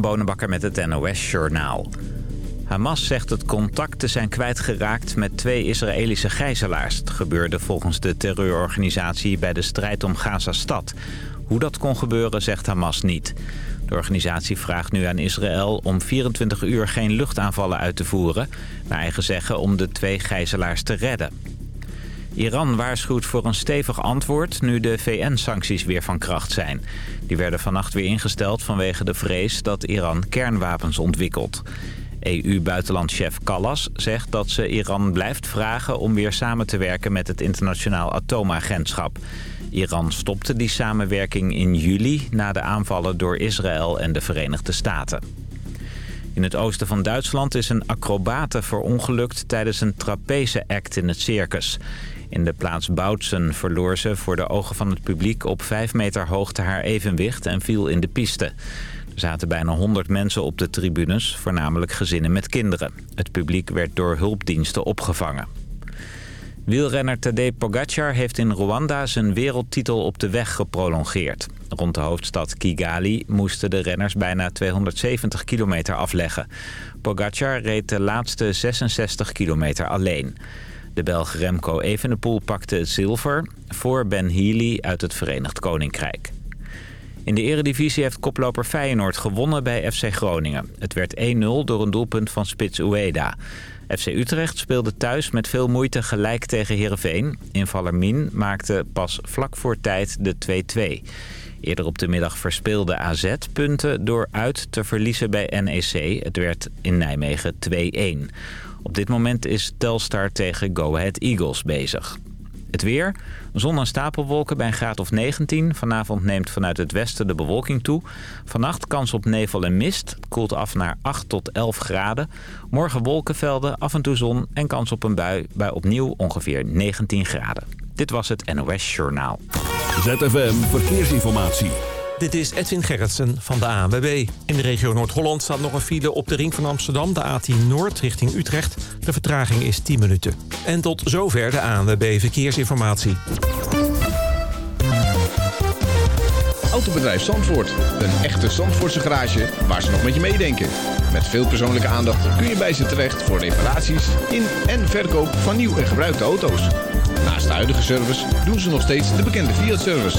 Bonenbakker met het NOS Journaal. Hamas zegt het contact te zijn kwijtgeraakt met twee Israëlische gijzelaars. Het gebeurde volgens de terreurorganisatie bij de strijd om Gaza-stad. Hoe dat kon gebeuren zegt Hamas niet. De organisatie vraagt nu aan Israël om 24 uur geen luchtaanvallen uit te voeren... naar eigen zeggen om de twee gijzelaars te redden. Iran waarschuwt voor een stevig antwoord nu de VN-sancties weer van kracht zijn. Die werden vannacht weer ingesteld vanwege de vrees dat Iran kernwapens ontwikkelt. EU-buitenlandchef Callas zegt dat ze Iran blijft vragen om weer samen te werken met het internationaal atoomagentschap. Iran stopte die samenwerking in juli na de aanvallen door Israël en de Verenigde Staten. In het oosten van Duitsland is een acrobate verongelukt tijdens een trapeze-act in het circus. In de plaats Boutsen verloor ze voor de ogen van het publiek op 5 meter hoogte haar evenwicht en viel in de piste. Er zaten bijna 100 mensen op de tribunes, voornamelijk gezinnen met kinderen. Het publiek werd door hulpdiensten opgevangen. Wielrenner Tadej Pogacar heeft in Rwanda zijn wereldtitel op de weg geprolongeerd. Rond de hoofdstad Kigali moesten de renners bijna 270 kilometer afleggen. Pogacar reed de laatste 66 kilometer alleen. De Belg Remco Evenepoel pakte het zilver voor Ben Healy uit het Verenigd Koninkrijk. In de eredivisie heeft koploper Feyenoord gewonnen bij FC Groningen. Het werd 1-0 door een doelpunt van Spits Ueda. FC Utrecht speelde thuis met veel moeite gelijk tegen Heerenveen. Invaller Min maakte pas vlak voor tijd de 2-2. Eerder op de middag verspeelde AZ punten door uit te verliezen bij NEC. Het werd in Nijmegen 2-1. Op dit moment is Telstar tegen Go Ahead Eagles bezig. Het weer. Zon en stapelwolken bij een graad of 19. Vanavond neemt vanuit het westen de bewolking toe. Vannacht kans op nevel en mist. Koelt af naar 8 tot 11 graden. Morgen wolkenvelden, af en toe zon en kans op een bui bij opnieuw ongeveer 19 graden. Dit was het NOS Journaal. ZFM Verkeersinformatie. Dit is Edwin Gerritsen van de ANWB. In de regio Noord-Holland staat nog een file op de ring van Amsterdam... de A10 Noord richting Utrecht. De vertraging is 10 minuten. En tot zover de ANWB Verkeersinformatie. Autobedrijf Zandvoort. Een echte Zandvoortse garage waar ze nog met je meedenken. Met veel persoonlijke aandacht kun je bij ze terecht... voor reparaties in en verkoop van nieuw en gebruikte auto's. Naast de huidige service doen ze nog steeds de bekende Fiat-service...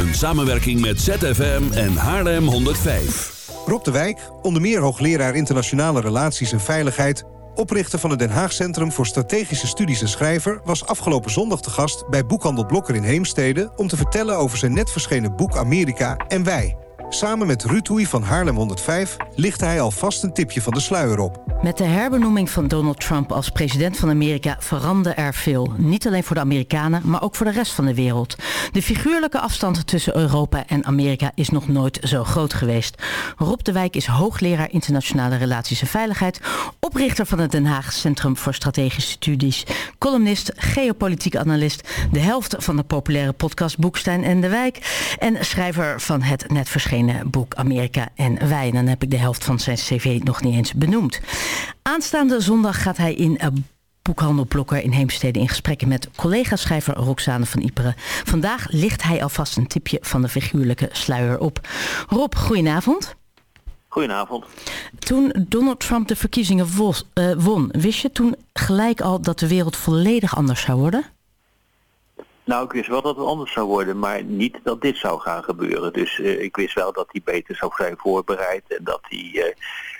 Een samenwerking met ZFM en Haarlem 105. Rob de Wijk, onder meer hoogleraar internationale relaties en veiligheid... oprichter van het Den Haag Centrum voor Strategische Studies en Schrijver... was afgelopen zondag te gast bij Boekhandel Blokker in Heemstede... om te vertellen over zijn net verschenen boek Amerika en Wij... Samen met Ruud Hoei van Haarlem 105 licht hij alvast een tipje van de sluier op. Met de herbenoeming van Donald Trump als president van Amerika veranderde er veel. Niet alleen voor de Amerikanen, maar ook voor de rest van de wereld. De figuurlijke afstand tussen Europa en Amerika is nog nooit zo groot geweest. Rob de Wijk is hoogleraar internationale relaties en veiligheid, oprichter van het Den Haag Centrum voor Strategische Studies, columnist, geopolitiek analist, de helft van de populaire podcast Boekstein en de Wijk en schrijver van het net verschenen boek Amerika en Wij. En dan heb ik de helft van zijn cv nog niet eens benoemd. Aanstaande zondag gaat hij in boekhandel Blokker in Heemstede in gesprekken met collega-schrijver Roxane van Iperen. Vandaag ligt hij alvast een tipje van de figuurlijke sluier op. Rob, goedenavond. Goedenavond. Toen Donald Trump de verkiezingen won, wist je toen gelijk al dat de wereld volledig anders zou worden? Nou, ik wist wel dat het anders zou worden, maar niet dat dit zou gaan gebeuren. Dus uh, ik wist wel dat hij beter zou zijn voorbereid en dat hij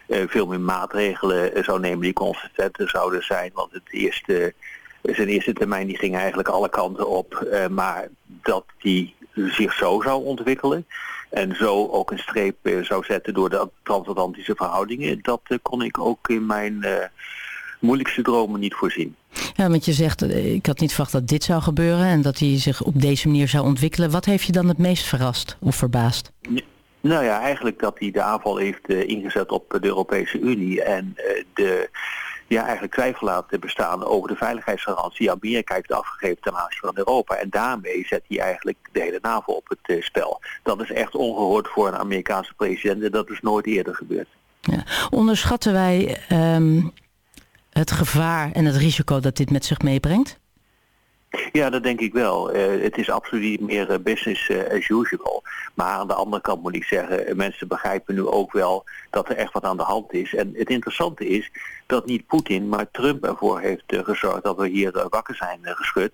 uh, uh, veel meer maatregelen zou nemen die consistenter zouden zijn. Want het eerste, zijn eerste termijn die ging eigenlijk alle kanten op, maar dat die zich zo zou ontwikkelen en zo ook een streep zou zetten door de transatlantische verhoudingen, dat kon ik ook in mijn moeilijkste dromen niet voorzien. Ja, want je zegt, eh, ik had niet verwacht dat dit zou gebeuren en dat hij zich op deze manier zou ontwikkelen. Wat heeft je dan het meest verrast of verbaasd? Nou ja, eigenlijk dat hij de aanval heeft uh, ingezet op de Europese Unie en uh, de ja, eigenlijk twijfel laten bestaan over de veiligheidsgarantie die Amerika heeft afgegeven ten aanzien van Europa. En daarmee zet hij eigenlijk de hele NAVO op het spel. Dat is echt ongehoord voor een Amerikaanse president en dat is nooit eerder gebeurd. Ja. Onderschatten wij ehm, het gevaar en het risico dat dit met zich meebrengt? Ja, dat denk ik wel. Uh, het is absoluut niet meer uh, business uh, as usual. Maar aan de andere kant moet ik zeggen, mensen begrijpen nu ook wel dat er echt wat aan de hand is. En het interessante is dat niet Poetin, maar Trump ervoor heeft gezorgd dat we hier wakker zijn geschud.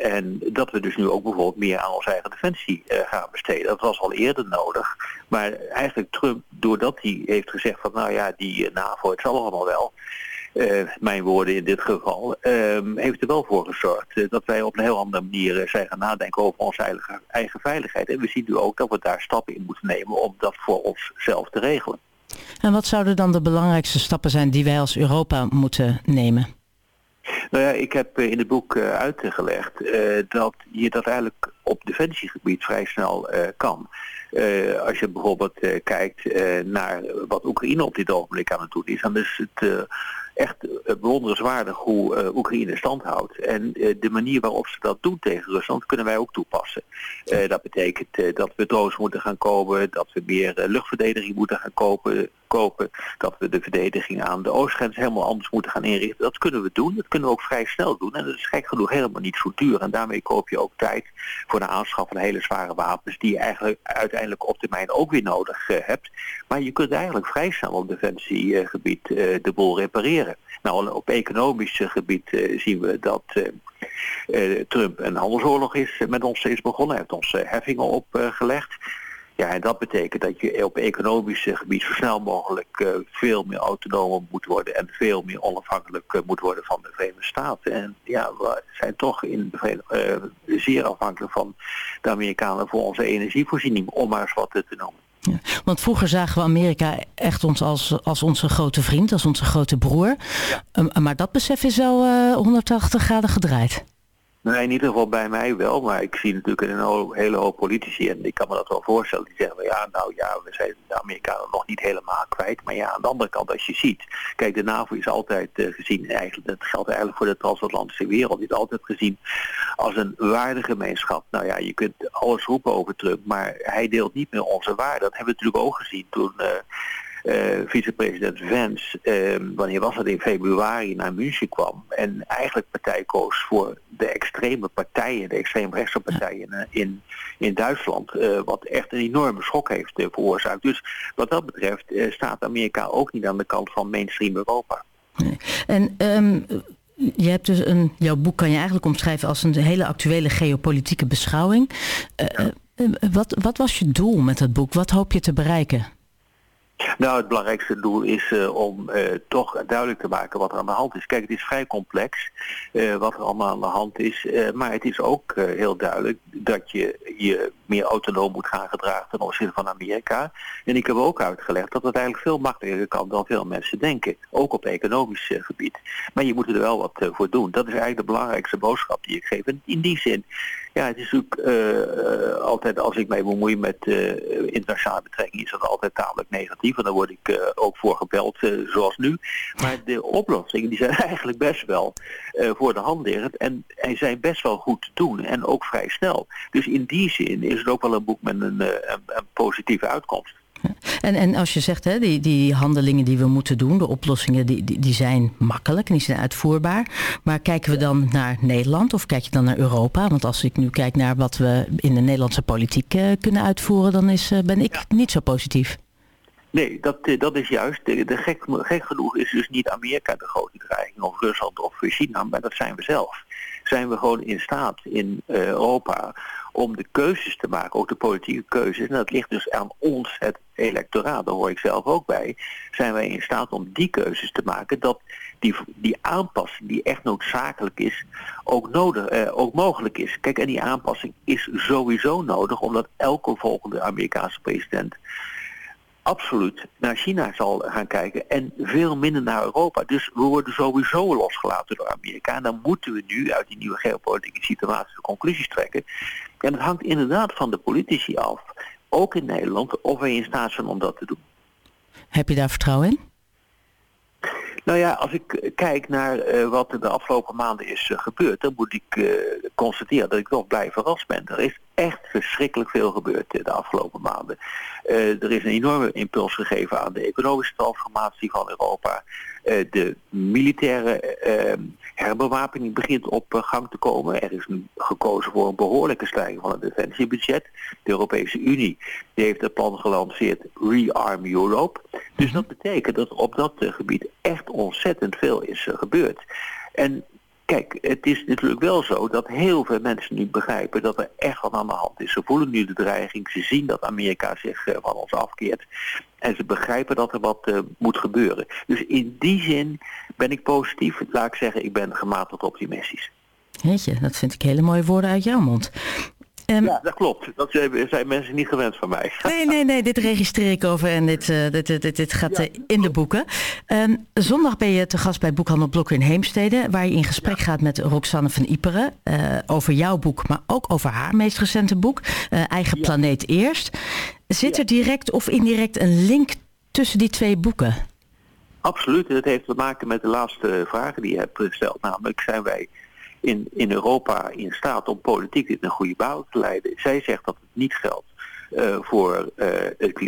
en dat we dus nu ook bijvoorbeeld meer aan onze eigen defensie gaan besteden. Dat was al eerder nodig. Maar eigenlijk Trump, doordat hij heeft gezegd van nou ja, die NAVO, het zal allemaal wel. Uh, mijn woorden in dit geval, uh, heeft er wel voor gezorgd uh, dat wij op een heel andere manier eh, zijn gaan nadenken over onze eigen, eigen veiligheid. En we zien nu ook dat we daar stappen in moeten nemen om dat voor onszelf te regelen. En wat zouden dan de belangrijkste stappen zijn die wij als Europa moeten nemen? Nou ja, ik heb in het boek uitgelegd dat je dat eigenlijk op defensiegebied vrij snel kan. als je bijvoorbeeld kijkt naar wat Oekraïne op dit ogenblik aan het doen is, dan is het echt eh, bewonderenswaardig hoe uh, Oekraïne stand houdt. En uh, de manier waarop ze dat doen tegen Rusland kunnen wij ook toepassen. Dat betekent dat we drones moeten gaan kopen, dat we meer luchtverdediging moeten gaan kopen, kopen, dat we de verdediging aan de oostgrens helemaal anders moeten gaan inrichten. Dat kunnen we doen, dat kunnen we ook vrij snel doen. En dat is gek genoeg helemaal niet zo duur. En daarmee koop je ook tijd voor de aanschaf van hele zware wapens die je eigenlijk uiteindelijk op termijn ook weer nodig hebt. Maar je kunt eigenlijk vrij snel op defensiegebied de boel repareren. Nou, op economisch gebied uh, zien we dat Trump een handelsoorlog is met ons is begonnen. Heeft ons heffingen opgelegd. Ja, en dat betekent dat je op economisch gebied zo snel mogelijk veel meer autonoom moet worden en veel meer onafhankelijk moet worden van de Verenigde Staten. En ja, we zijn toch in de zeer afhankelijk van de Amerikanen voor onze energievoorziening, om maar eens wat te noemen. Ja, want vroeger zagen we Amerika echt ons als, als onze grote vriend, als onze grote broer. Ja. maar dat besef is wel uh, 180 graden gedraaid. Nee, in ieder geval bij mij wel, maar ik zie natuurlijk een hele hoop politici en ik kan me dat wel voorstellen. Die zeggen, ja, nou ja, we zijn de Amerikanen nog niet helemaal kwijt. Maar ja, aan de andere kant, als je ziet, kijk, de NAVO is altijd uh, gezien, eigenlijk, dat geldt eigenlijk voor de transatlantische wereld, is altijd gezien als een waardegemeenschap. Nou ja, je kunt alles roepen over Trump, maar hij deelt niet meer onze waarden. Dat hebben we natuurlijk ook gezien toen... Uh, vicepresident Vance, uh, wanneer was het in februari, naar München kwam. En eigenlijk partij koos voor de extreme partijen, de extreemrechtse partijen uh, in, in Duitsland. Eh, wat echt een enorme schok heeft veroorzaakt. Dus wat dat betreft staat Amerika ook niet aan de kant van mainstream Europa. Nee. En um, je hebt dus een, jouw boek kan je eigenlijk omschrijven als een hele actuele geopolitieke beschouwing. Ja. wat, wat was je doel met het boek? Wat hoop je te bereiken? Nou, het belangrijkste doel is uh, om uh, toch duidelijk te maken wat er aan de hand is. Kijk, het is vrij complex uh, wat er allemaal aan de hand is. maar het is ook heel duidelijk dat je je meer autonoom moet gaan gedragen ten opzichte van Amerika. En ik heb ook uitgelegd dat het eigenlijk veel makkelijker kan dan veel mensen denken. Ook op economisch gebied. Maar je moet er wel wat voor doen. Dat is eigenlijk de belangrijkste boodschap die ik geef. En in die zin ja, het is natuurlijk uh, altijd als ik mij bemoei met uh, internationale betrekkingen is dat altijd tamelijk negatief. En daar word ik ook voor gebeld, zoals nu. Maar de oplossingen die zijn eigenlijk best wel voor de hand liggend. En, en zijn best wel goed te doen. En ook vrij snel. Dus in die zin is het ook wel een boek met een, een positieve uitkomst. En, en als je zegt, hè, die, die handelingen die we moeten doen, de oplossingen, die, die, die zijn makkelijk en die zijn uitvoerbaar. Maar kijken we dan naar Nederland of kijk je dan naar Europa? Want als ik nu kijk naar wat we in de Nederlandse politiek uh, kunnen uitvoeren, dan is, uh, ben ik ja. niet zo positief. Nee, dat, dat is juist. De, de gek, gek genoeg is dus niet Amerika de grote dreiging of Rusland of China, maar dat zijn we zelf. Zijn we gewoon in staat in Europa om de keuzes te maken, ook de politieke keuzes. En dat ligt dus aan ons, het electoraat, daar hoor ik zelf ook bij. Zijn wij in staat om die keuzes te maken, dat die, die aanpassing die echt noodzakelijk is, ook, nodig, eh, ook mogelijk is. Kijk, en die aanpassing is sowieso nodig, omdat elke volgende Amerikaanse president absoluut naar China zal gaan kijken en veel minder naar Europa. Dus we worden sowieso losgelaten door Amerika. En dan moeten we nu uit die nieuwe geopolitieke situatie de conclusies trekken. En het hangt inderdaad van de politici af, ook in Nederland, of wij in staat zijn om dat te doen. Heb je daar vertrouwen in? Nou ja, als ik kijk naar uh, wat er de afgelopen maanden is uh, gebeurd, dan moet ik uh, constateren dat ik toch blij verrast ben. Er is echt verschrikkelijk veel gebeurd de afgelopen maanden. er is een enorme impuls gegeven aan de economische transformatie van Europa. de militaire ehm, herbewapening begint op gang te komen. Er is gekozen voor een behoorlijke stijging van het defensiebudget. De Europese Unie die heeft het plan gelanceerd Rearm Europe. Dus dat betekent dat op dat gebied echt ontzettend veel is gebeurd. En kijk, het is natuurlijk wel zo dat heel veel mensen nu begrijpen dat er echt wat aan de hand is. Ze voelen nu de dreiging, ze zien dat Amerika zich uh, van ons afkeert. En ze begrijpen dat er wat uh, moet gebeuren. Dus in die zin ben ik positief. Laat ik zeggen, ik ben gematigd optimistisch. Weet dat vind ik hele mooie woorden uit jouw mond. Um, ja, dat klopt. Dat zijn mensen niet gewend van mij. Nee, nee, nee. Dit registreer ik over en dit, uh, dit, dit, dit, gaat ja, uh, in de boeken. Um, zondag ben je te gast bij Boekhandel Blokker in Heemstede... waar je in gesprek ja. gaat met Roxanne van Iperen... Uh, over jouw boek, maar ook over haar meest recente boek... Eigen Planeet Eerst. Zit er direct of indirect een link tussen die twee boeken? Absoluut. Het heeft te maken met de laatste vragen die je hebt gesteld. Namelijk, zijn wij in, in Europa in staat om politiek dit een goede bouw te leiden. Zij zegt dat het niet geldt uh, voor uh,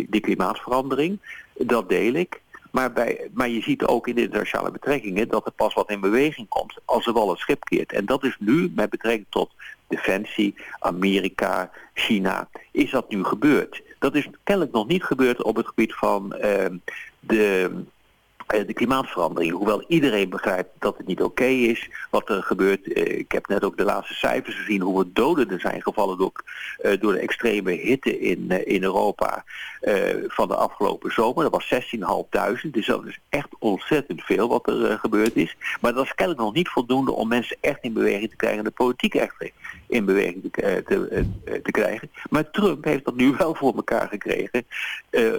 de klimaatverandering. Dat deel ik. Maar, bij, maar je ziet ook in de internationale betrekkingen dat er pas wat in beweging komt als er wel het schip keert. En dat is nu met betrekking tot Defensie, Amerika, China, is dat nu gebeurd. Dat is kennelijk nog niet gebeurd op het gebied van uh, de eh, de klimaatverandering. Hoewel iedereen begrijpt dat het niet oké is wat er gebeurt. Eh, ik heb net ook de laatste cijfers gezien hoeveel doden er zijn gevallen door, uh, door de extreme hitte in, in Europa van de afgelopen zomer. Dat was 16.500. Dus dat is echt ontzettend veel wat er gebeurd is. Maar dat is kennelijk nog niet voldoende om mensen echt in beweging te krijgen en de politiek echt in beweging te, te, te krijgen. Maar Trump heeft dat nu wel voor elkaar gekregen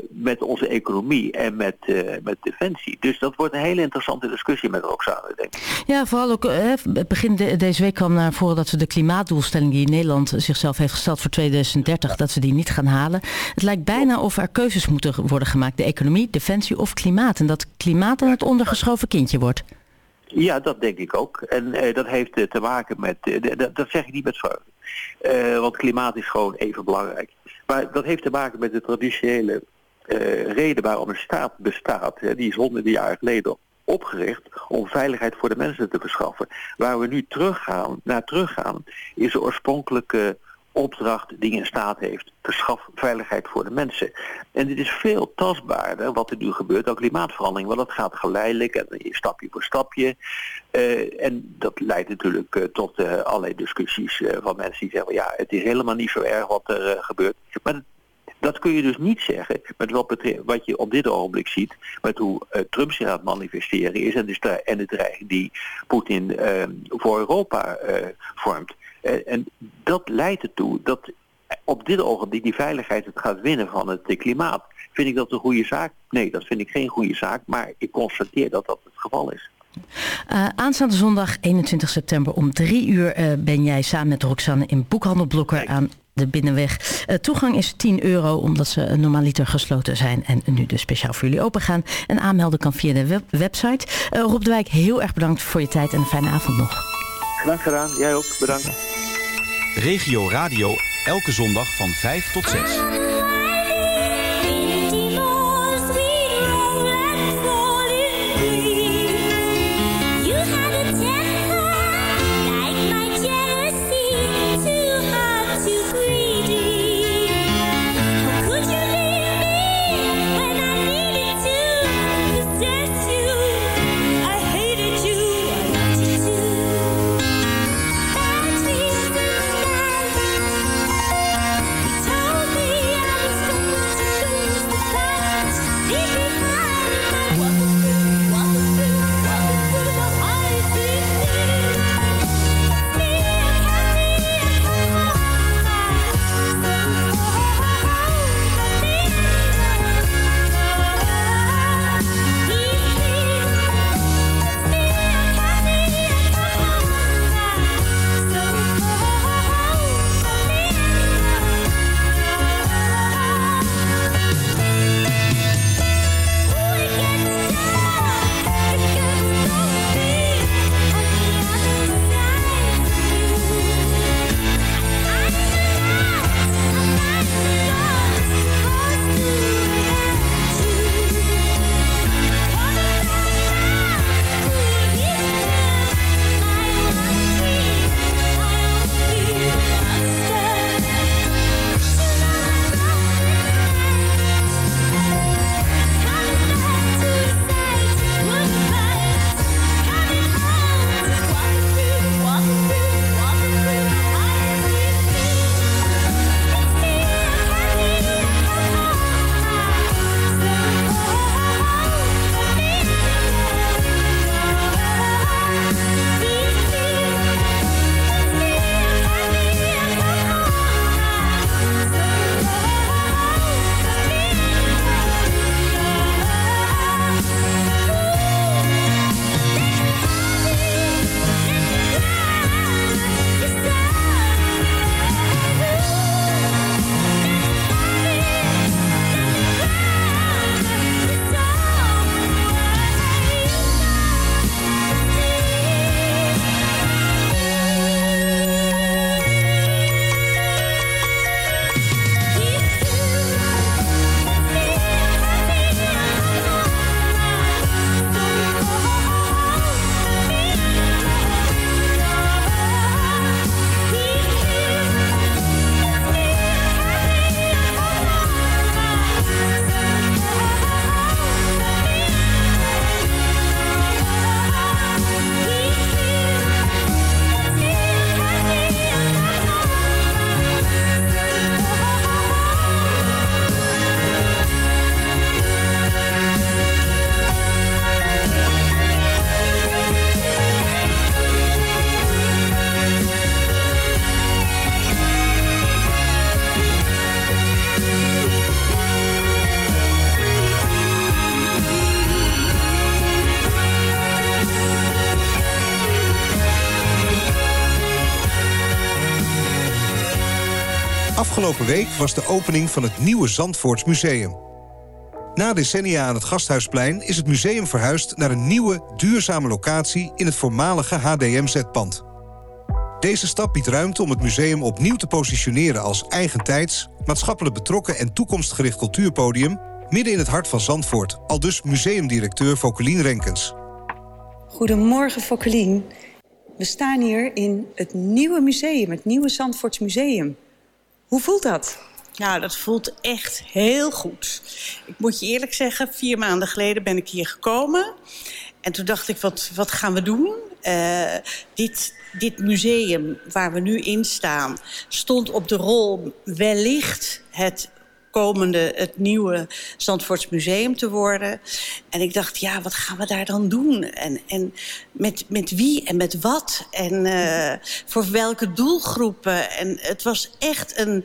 met onze economie en met, met defensie. Dus dat wordt een hele interessante discussie met Roxane, denk ik. Ja, vooral ook hè, begin de, deze week kwam naar voren dat we de klimaatdoelstelling die Nederland zichzelf heeft gesteld voor 2030, dat ze die niet gaan halen. Het lijkt bijna of er keuzes moeten worden gemaakt. De economie, defensie of klimaat. En dat klimaat dan het ondergeschoven kindje wordt. Ja, dat denk ik ook. En uh, dat heeft uh, te maken met, uh, dat zeg ik niet met vreugde. want klimaat is gewoon even belangrijk. Maar dat heeft te maken met de traditionele reden waarom een staat bestaat, hè, die is honderden jaren geleden opgericht om veiligheid voor de mensen te verschaffen. Waar we nu teruggaan, naar teruggaan, is de oorspronkelijke opdracht die een staat heeft. Verschaf veiligheid voor de mensen. En dit is veel tastbaarder wat er nu gebeurt, ook klimaatverandering. Want dat gaat geleidelijk en stapje voor stapje. Uh, en dat leidt natuurlijk uh, tot uh, allerlei discussies van mensen die zeggen... ja, het is helemaal niet zo erg wat er gebeurt. Maar dat kun je dus niet zeggen met wat, wat je op dit ogenblik ziet, met hoe uh, Trump zich aan het manifesteren is en de, en de dreiging die Poetin uh, voor Europa uh, vormt. en dat leidt ertoe dat op dit ogenblik die veiligheid het gaat winnen van het klimaat. Vind ik dat een goede zaak? Nee, dat vind ik geen goede zaak, maar ik constateer dat dat het geval is. Uh, aanstaande zondag 21 september om drie uur uh, ben jij samen met Roxanne in Boekhandelblokker aan de Binnenweg. Uh, toegang is 10 euro omdat ze normaliter gesloten zijn en nu dus speciaal voor jullie open gaan. En aanmelden kan via de web website. Rob de Wijk, heel erg bedankt voor je tijd en een fijne avond nog. Graag gedaan, jij ook, bedankt. Regio Radio, elke zondag van 5 tot 6. Afgelopen week was de opening van het nieuwe Zandvoorts Museum. Na decennia aan het Gasthuisplein is het museum verhuisd... naar een nieuwe, duurzame locatie in het voormalige HDMZ-pand. Deze stap biedt ruimte om het museum opnieuw te positioneren... als eigentijds, maatschappelijk betrokken en toekomstgericht cultuurpodium... midden in het hart van Zandvoort, al dus museumdirecteur Fokelien Renkens. Goedemorgen, Fokelien. We staan hier in het nieuwe museum, het nieuwe Zandvoorts Museum. Hoe voelt dat? Nou, dat voelt echt heel goed. Ik moet je eerlijk zeggen, vier maanden geleden ben ik hier gekomen. En toen dacht ik, wat, wat gaan we doen? Uh, dit, dit museum waar we nu in staan... stond op de rol wellicht het komende het nieuwe Zandvoorts Museum te worden. En ik dacht, ja, wat gaan we daar dan doen? En, en met, met wie en met wat? En uh, voor welke doelgroepen? En het was echt een,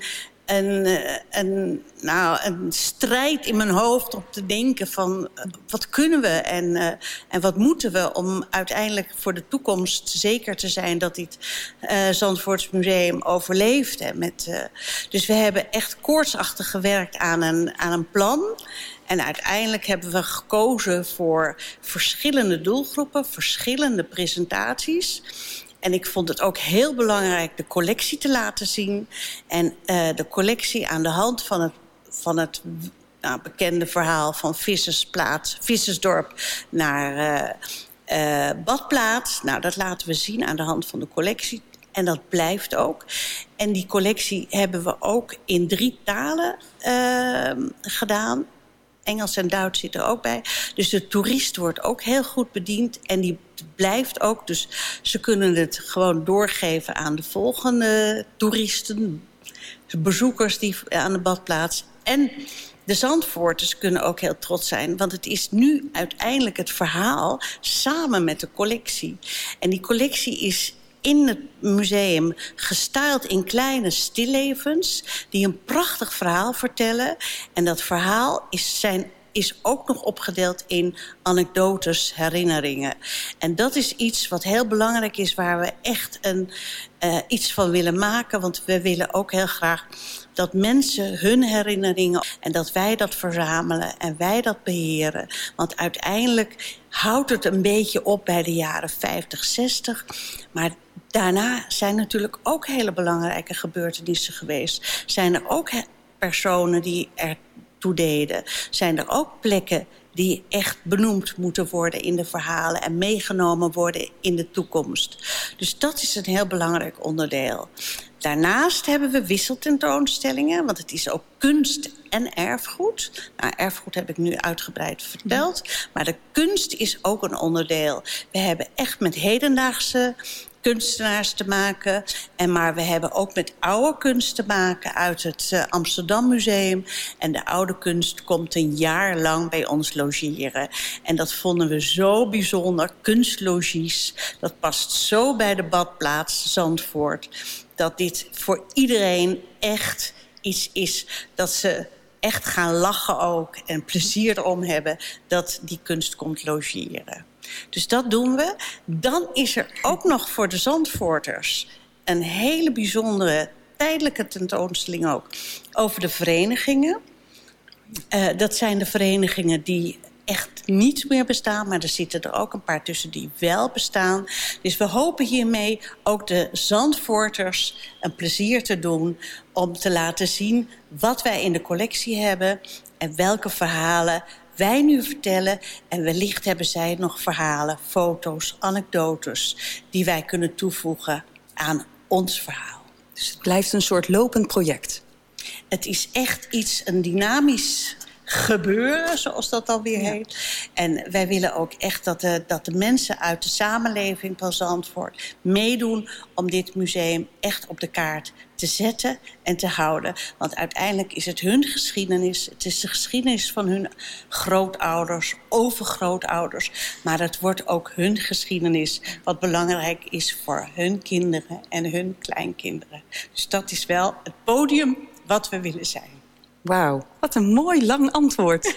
eh, een, nou, een strijd in mijn hoofd om te denken van eh, wat kunnen we en, uh, en wat moeten we om uiteindelijk voor de toekomst zeker te zijn dat dit uh, Zandvoorts Museum overleeft. Hè, met, dus we hebben echt koortsachtig gewerkt aan een, aan een plan. En uiteindelijk hebben we gekozen voor verschillende doelgroepen, verschillende presentaties. En ik vond het ook heel belangrijk de collectie te laten zien. En uh, de collectie aan de hand van het, van het nou, bekende verhaal van Vissersplaats, Vissersdorp naar uh, uh, Badplaats. Nou, dat laten we zien aan de hand van de collectie. En dat blijft ook. En die collectie hebben we ook in drie talen gedaan. Engels en Duits zit er ook bij. Dus de toerist wordt ook heel goed bediend. En die blijft ook. Dus ze kunnen het gewoon doorgeven aan de volgende toeristen. Bezoekers die aan de badplaats. En de Zandvoorters kunnen ook heel trots zijn. Want het is nu uiteindelijk het verhaal samen met de collectie. En die collectie is in het museum gestyled in kleine stillevens... die een prachtig verhaal vertellen. En dat verhaal is, zijn is ook nog opgedeeld in anekdotes, herinneringen. En dat is iets wat heel belangrijk is... waar we echt een, uh, iets van willen maken. Want we willen ook heel graag dat mensen hun herinneringen... en dat wij dat verzamelen en wij dat beheren. Want uiteindelijk houdt het een beetje op bij de jaren 50, 60. Maar daarna zijn natuurlijk ook hele belangrijke gebeurtenissen geweest. Zijn er ook personen die er toe deden. Zijn er ook plekken die echt benoemd moeten worden in de verhalen... en meegenomen worden in de toekomst. Dus dat is een heel belangrijk onderdeel. Daarnaast hebben we wisseltentoonstellingen, want het is ook kunst en erfgoed. Nou, erfgoed heb ik nu uitgebreid verteld, maar de kunst is ook een onderdeel. We hebben echt met hedendaagse kunstenaars te maken. En maar we hebben ook met oude kunst te maken uit het uh, Amsterdam Museum. En de oude kunst komt een jaar lang bij ons logeren. En dat vonden we zo bijzonder. Kunstlogies, dat past zo bij de badplaats Zandvoort. Dat dit voor iedereen echt iets is dat ze echt gaan lachen ook en plezier erom hebben dat die kunst komt logeren. Dus dat doen we. Dan is er ook nog voor de Zandvoorters een hele bijzondere tijdelijke tentoonstelling ook over de verenigingen. Uh, dat zijn de verenigingen die echt niet meer bestaan. Maar er zitten er ook een paar tussen die wel bestaan. Dus we hopen hiermee ook de Zandvoorters een plezier te doen... om te laten zien wat wij in de collectie hebben... en welke verhalen wij nu vertellen. En wellicht hebben zij nog verhalen, foto's, anekdotes... die wij kunnen toevoegen aan ons verhaal. Dus het blijft een soort lopend project? Het is echt iets, een dynamisch gebeuren, zoals dat alweer ja. heet. En wij willen ook echt dat de, dat de mensen uit de samenleving van Zandvoort meedoen om dit museum echt op de kaart te zetten en te houden. Want uiteindelijk is het hun geschiedenis. Het is de geschiedenis van hun grootouders, overgrootouders. Maar het wordt ook hun geschiedenis wat belangrijk is voor hun kinderen en hun kleinkinderen. Dus dat is wel het podium wat we willen zijn. Wauw, wat een mooi lang antwoord.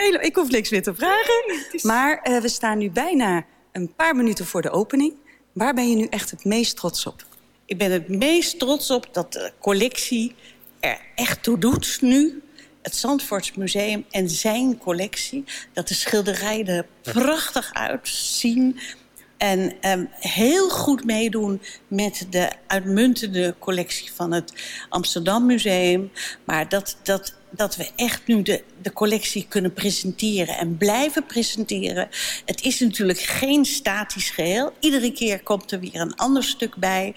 Hele, ik hoef niks meer te vragen. Nee, is... Maar uh, we staan nu bijna een paar minuten voor de opening. Waar ben je nu echt het meest trots op? Ik ben het meest trots op dat de collectie er echt toe doet nu. Het Zandvoortsmuseum en zijn collectie. Dat de schilderijen er prachtig uitzien. En um, heel goed meedoen met de uitmuntende collectie van het Amsterdam Museum. Maar dat, dat, dat we echt nu de, de collectie kunnen presenteren en blijven presenteren. Het is natuurlijk geen statisch geheel. Iedere keer komt er weer een ander stuk bij.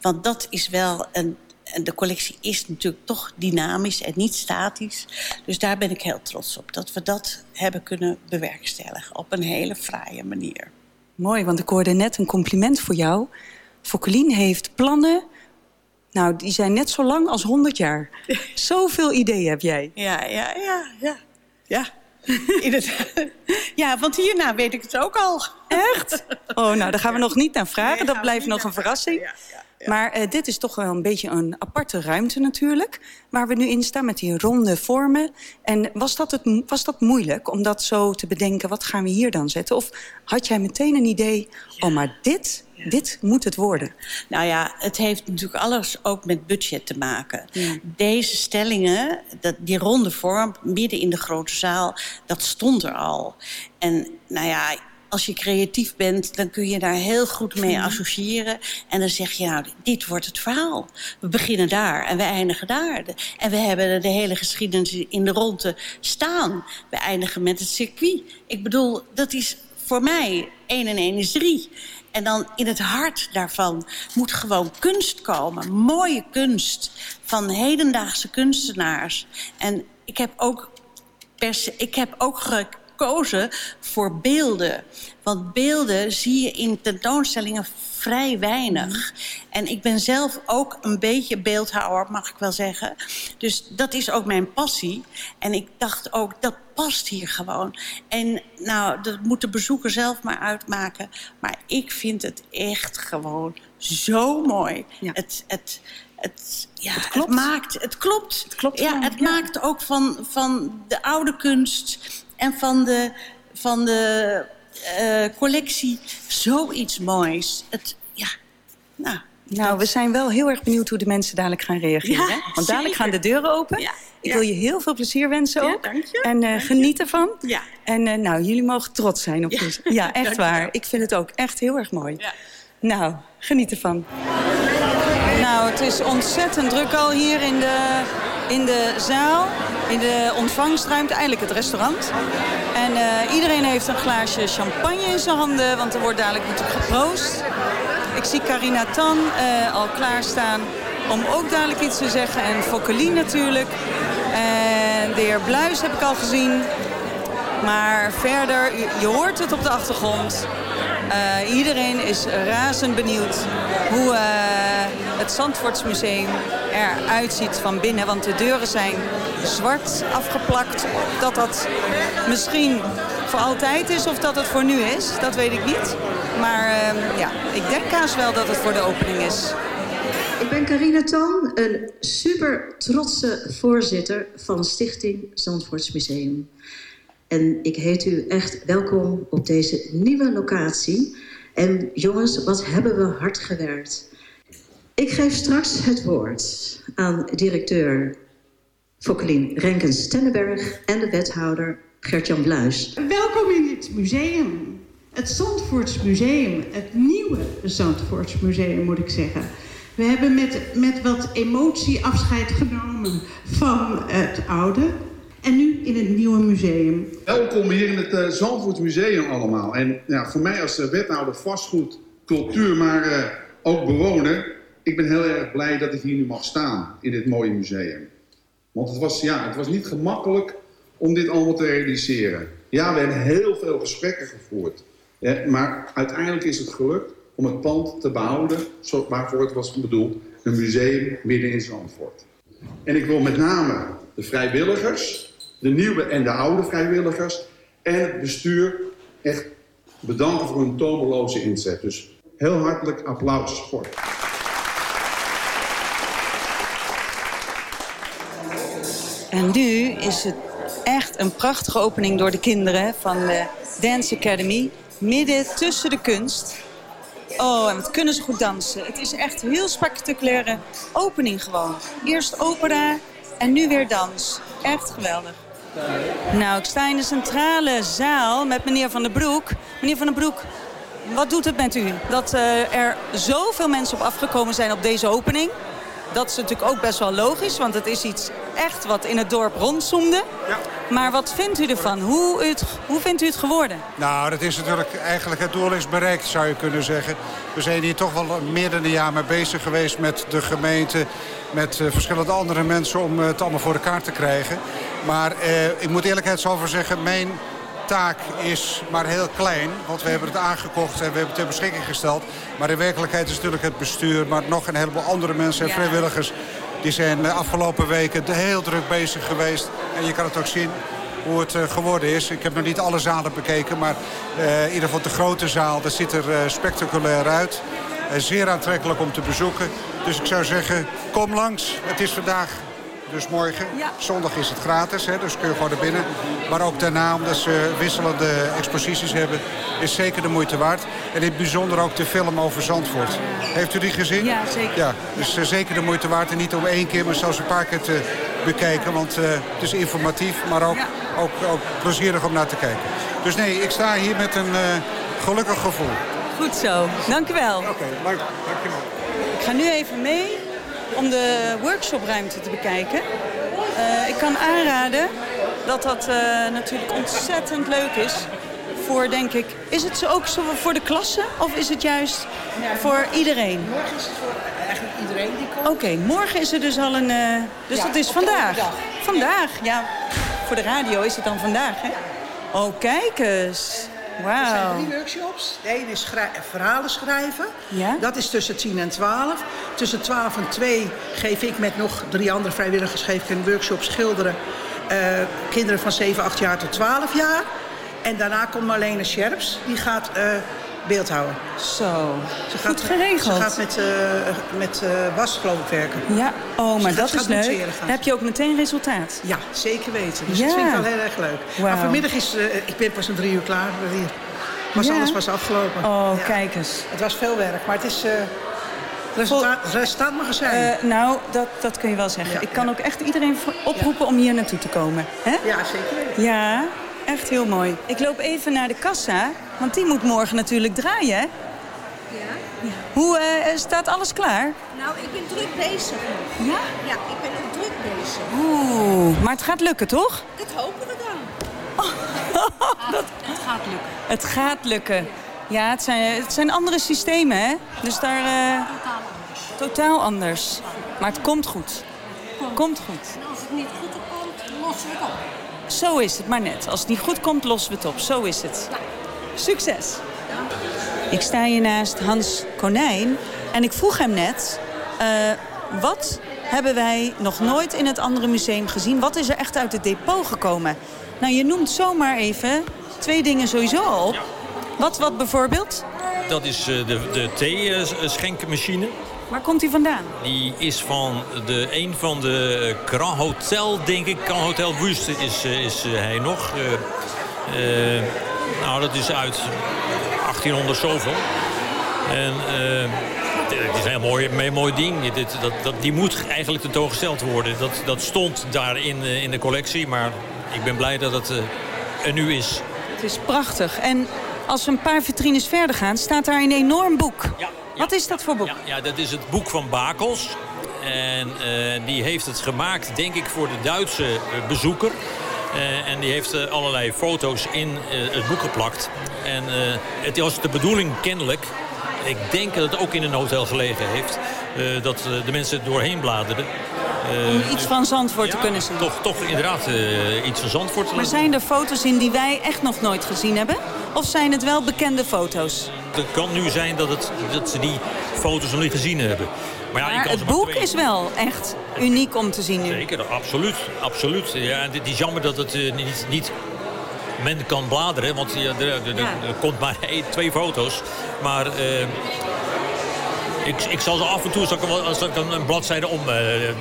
Want dat is wel een, de collectie is natuurlijk toch dynamisch en niet statisch. Dus daar ben ik heel trots op. Dat we dat hebben kunnen bewerkstelligen op een hele fraaie manier. Mooi, want ik hoorde net een compliment voor jou. Fokkelien heeft plannen. Nou, die zijn net zo lang als 100 jaar. Zoveel ideeën heb jij. Ja, ja, ja, ja. Ja. ja, want hierna weet ik het ook al. Echt? Oh, nou, daar gaan we nog niet naar vragen. dat blijft nog een verrassing. Ja, ja. Maar uh, dit is toch wel een beetje een aparte ruimte natuurlijk. Waar we nu in staan met die ronde vormen. En was dat, het, was dat moeilijk om dat zo te bedenken? Wat gaan we hier dan zetten? Of had jij meteen een idee? Oh, maar dit, dit moet het worden. Nou ja, het heeft natuurlijk alles ook met budget te maken. Ja. Deze stellingen, dat, die ronde vorm midden in de grote zaal... dat stond er al. En nou ja als je creatief bent, dan kun je daar heel goed mee associëren. En dan zeg je, nou, dit wordt het verhaal. We beginnen daar en we eindigen daar. En we hebben de hele geschiedenis in de ronde staan. We eindigen met het circuit. Ik bedoel, dat is voor mij 1 en 1 is 3. En dan in het hart daarvan moet gewoon kunst komen. Mooie kunst van hedendaagse kunstenaars. En ik heb ook, pers ik heb ook gekozen voor beelden. Want beelden zie je in tentoonstellingen vrij weinig. En ik ben zelf ook een beetje beeldhouwer, mag ik wel zeggen. Dus dat is ook mijn passie. En ik dacht ook, dat past hier gewoon. En nou, dat moet de bezoeker zelf maar uitmaken. Maar ik vind het echt gewoon zo mooi. Ja. Het, het, het, ja, het, klopt. Het, maakt, het klopt. Het klopt ja, het ja. maakt ook van, van de oude kunst en van de, van de uh, collectie zoiets moois. Het, ja, nou, nou, we zijn wel heel erg benieuwd hoe de mensen dadelijk gaan reageren. Ja, Want dadelijk gaan de deuren open. Ja, ik wil je heel veel plezier wensen ook. Dank je. En uh, geniet ervan. Ja. En uh, nou, jullie mogen trots zijn op ja. Ja, echt waar. Ik vind het ook echt heel erg mooi. Ja. Nou, geniet ervan. Nou, het is ontzettend druk al hier in de, in de zaal. In de ontvangstruimte, eigenlijk het restaurant. En uh, iedereen heeft een glaasje champagne in zijn handen, want er wordt dadelijk natuurlijk geproost. Ik zie Carina Tan uh, al klaarstaan om ook dadelijk iets te zeggen. En Fokkelien natuurlijk. En de heer Bluis heb ik al gezien. Maar verder, je hoort het op de achtergrond. Uh, iedereen is razend benieuwd hoe uh, het Zandvoortsmuseum eruit ziet van binnen. Want de deuren zijn zwart afgeplakt. Dat dat misschien voor altijd is of dat het voor nu is, dat weet ik niet. Maar uh, ja, ik denk haast wel dat het voor de opening is. Ik ben Carina Tan, een super trotse voorzitter van Stichting Zandvoortsmuseum. En ik heet u echt welkom op deze nieuwe locatie. En jongens, wat hebben we hard gewerkt. Ik geef straks het woord aan directeur Fokkelien Renkens-Tennenberg en de wethouder Gert-Jan Bluis. Welkom in dit museum. Het Zandvoorts Museum, het nieuwe Zandvoorts Museum moet ik zeggen. We hebben met, met wat emotie afscheid genomen van het oude en nu in het nieuwe museum. Welkom hier in het uh, Zandvoort Museum allemaal. En ja, voor mij als uh, wethouder vastgoed, cultuur, maar uh, ook bewoner... ik ben heel erg blij dat ik hier nu mag staan in dit mooie museum. Want het was, ja, het was niet gemakkelijk om dit allemaal te realiseren. Ja, we hebben heel veel gesprekken gevoerd. Maar uiteindelijk is het gelukt om het pand te behouden... Waarvoor het was bedoeld, een museum midden in Zandvoort. En ik wil met name de vrijwilligers de nieuwe en de oude vrijwilligers en het bestuur echt bedanken voor hun tomeloze inzet. Dus heel hartelijk applaus voor. En nu is het echt een prachtige opening door de kinderen van de Dance Academy. Midden tussen de kunst. Oh, en wat kunnen ze goed dansen. Het is echt een heel spectaculaire opening gewoon. Eerst opera en nu weer dans. Echt geweldig. Nou, ik sta in de centrale zaal met meneer Van der Broek. Meneer Van der Broek, wat doet het met u? Dat uh, er zoveel mensen op afgekomen zijn op deze opening. Dat is natuurlijk ook best wel logisch, want het is iets echt wat in het dorp rondzoomde. Ja. Maar wat vindt u ervan? Hoe, het, hoe vindt u het geworden? Nou, dat is natuurlijk eigenlijk het doel is bereikt, zou je kunnen zeggen. We zijn hier toch wel meer dan een jaar mee bezig geweest met de gemeente... met uh, verschillende andere mensen om het allemaal voor elkaar te krijgen. Maar uh, ik moet eerlijkheidshalve zeggen, mijn taak is maar heel klein. Want we hebben het aangekocht en we hebben het ter beschikking gesteld. Maar in werkelijkheid is natuurlijk het bestuur... maar nog een heleboel andere mensen en vrijwilligers... die zijn de afgelopen weken heel druk bezig geweest. En je kan het ook zien hoe het geworden is. Ik heb nog niet alle zalen bekeken, maar uh, in ieder geval de grote zaal... dat ziet er spectaculair uit. Zeer aantrekkelijk om te bezoeken. Dus ik zou zeggen, kom langs. Het is vandaag dus morgen. Zondag is het gratis, hè, dus kun je gewoon er binnen. Maar ook daarna, omdat ze wisselende exposities hebben, is zeker de moeite waard. En in het bijzonder ook de film over Zandvoort. Heeft u die gezien? Ja, zeker. Ja, dus uh, zeker de moeite waard. En niet om één keer, maar zelfs een paar keer te bekijken. Want uh, het is informatief, maar ook, ook, ook plezierig om naar te kijken. Dus nee, ik sta hier met een uh, gelukkig gevoel. Goed zo. Dank u wel. Oké, okay, dank je wel. Ik ga nu even mee om de workshopruimte te bekijken. Uh, ik kan aanraden dat dat uh, natuurlijk ontzettend leuk is voor, denk ik... Is het zo ook zo voor de klasse of is het juist ja, voor iedereen? Morgen is het voor eigenlijk iedereen die komt. Oké, okay, morgen is er dus al een... Uh, dus ja, dat is vandaag. Vandaag, ja. Voor de radio is het dan vandaag, hè? Oh, kijk eens. Wow. Er zijn drie workshops. De ene is verhalen schrijven. Ja? Dat is tussen 10 en 12. Tussen 12 en 2 geef ik met nog drie andere vrijwilligers geef ik een workshop schilderen. Uh, kinderen van 7, 8 jaar tot 12 jaar. En daarna komt Marlene Scherps. Die gaat uh, beeldhouden. Zo, ze gaat, Goed geregeld. Ze gaat met, uh, met uh, was geloof ik werken. Ja, oh, maar dat is leuk. Heb je ook meteen resultaat? Ja, zeker weten. Dus ja. dat vind ik wel heel erg leuk. Wow. Maar vanmiddag is, uh, ik ben pas om drie uur klaar hier. Was ja. alles was afgelopen. Oh, ja. kijk eens. Het was veel werk, maar het is... Resultaat, er zijn. Uh, nou, dat, dat kun je wel zeggen. Ja, ik kan ja. ook echt iedereen oproepen om hier naartoe te komen. Hè? Ja, zeker weten. Ja, echt heel mooi. Ik loop even naar de kassa, want die moet morgen natuurlijk draaien. Hè? Ja. ja. Hoe uh, staat alles klaar? Nou, ik ben druk bezig. Ja? Ja, ik ben ook druk bezig. Oeh, maar het gaat lukken, toch? Dat hopen we dan. Oh. dat... Het gaat lukken. Het gaat lukken. Ja, het zijn, het zijn andere systemen, hè? Dus daar... Uh, totaal anders. Totaal anders. Maar het komt goed. Komt, komt goed. En als het niet goed komt, lossen we het op. Zo is het maar net. Als het niet goed komt, lossen we het op. Zo is het. Ja. Succes. Ik sta hier naast Hans Konijn. En ik vroeg hem net... Uh, wat hebben wij nog nooit in het andere museum gezien? Wat is er echt uit het depot gekomen? Nou, je noemt zomaar even twee dingen sowieso al op. Wat, wat bijvoorbeeld? Dat is uh, de, de thee-schenkmachine. Waar komt die vandaan? Die is van de, een van de Grand Hotel, denk ik. Grand Hotel is, is hij nog. Uh, nou, dat is uit 1800 zoveel. En het is een heel mooi, een mooi ding. Dit, dat, dat, die moet eigenlijk tentoongesteld worden. Dat, dat stond daar in, in de collectie. Maar ik ben blij dat het er nu is. Het is prachtig. En als we een paar vitrines verder gaan, staat daar een enorm boek. Ja, ja. Wat is dat voor boek? Ja, ja, dat is het boek van Bakels. En uh, die heeft het gemaakt, denk ik, voor de Duitse uh, bezoeker. Uh, en die heeft allerlei foto's in het boek geplakt. En het was de bedoeling kennelijk... Ik denk dat het ook in een hotel gelegen heeft. dat de mensen doorheen bladerden. Om iets van Zandvoort te kunnen zien. Toch, toch inderdaad iets van Zandvoort. Maar zijn er foto's in die wij echt nog nooit gezien hebben? Of zijn het wel bekende foto's? Het kan nu zijn dat, het, dat ze die foto's nog niet gezien hebben. Maar, ja, maar het boek is wel echt uniek om te zien nu. Zeker, absoluut. absoluut. Ja, het is jammer dat het uh, niet, niet men kan bladeren. Want er, er, er, er, komt maar één, twee foto's. Maar uh, ik, ik zal ze af en toe zal ik, als ik een, een bladzijde om... Eh, eh,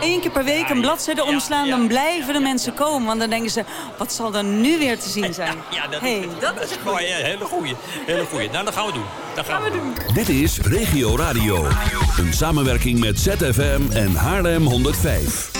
Eén keer per week een bladzijde omslaan, dan blijven de mensen komen. Want dan denken ze, wat zal er nu weer te zien zijn? Ja, dat, is, dat, is een goeie. Hele goeie. Hele goeie. Nou, dat gaan we doen. Dat gaan, we doen. Dit is Regio Radio. Een samenwerking met ZFM en Haarlem 105.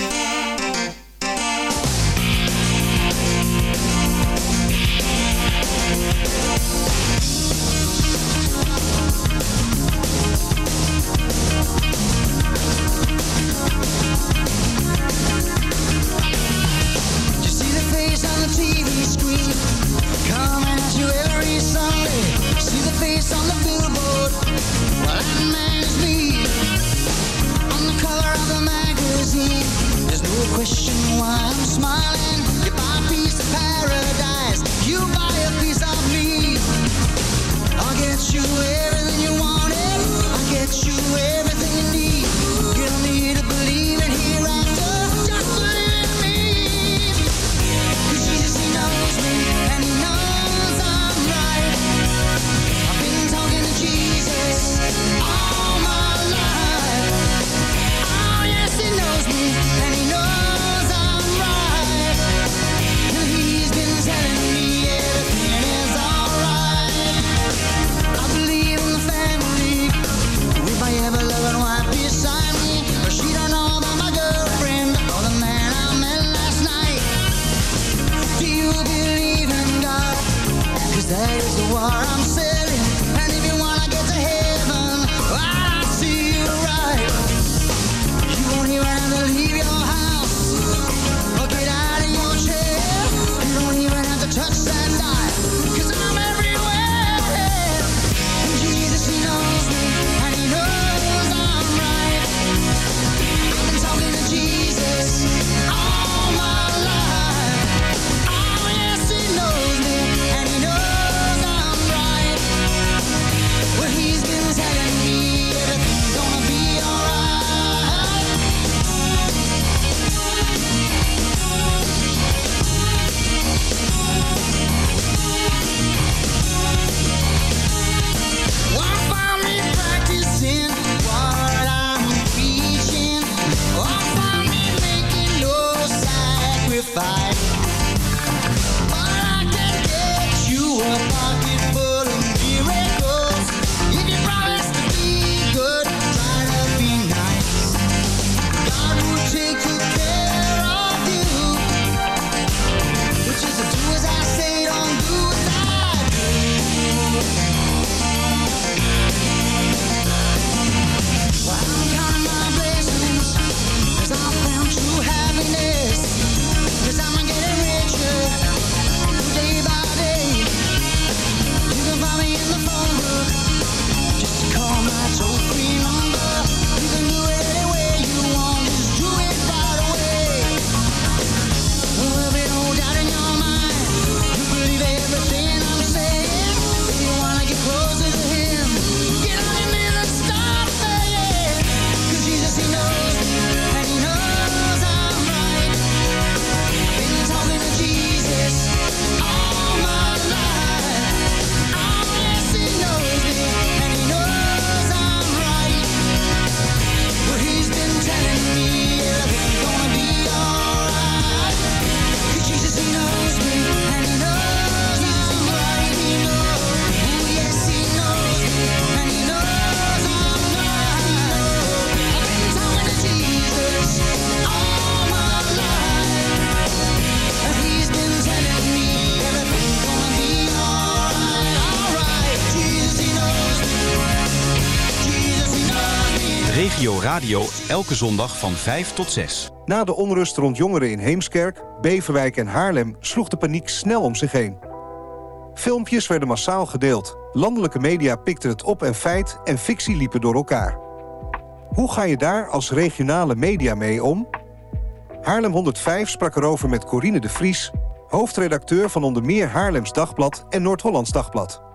elke zondag van 5 tot 6. Na de onrust rond jongeren in Heemskerk, Beverwijk en Haarlem... sloeg de paniek snel om zich heen. Filmpjes werden massaal gedeeld. Landelijke media pikten het op en feit en fictie liepen door elkaar. Hoe ga je daar als regionale media mee om? Haarlem 105 sprak erover met Corine de Vries... hoofdredacteur van onder meer Haarlems Dagblad en Noord-Hollands Dagblad.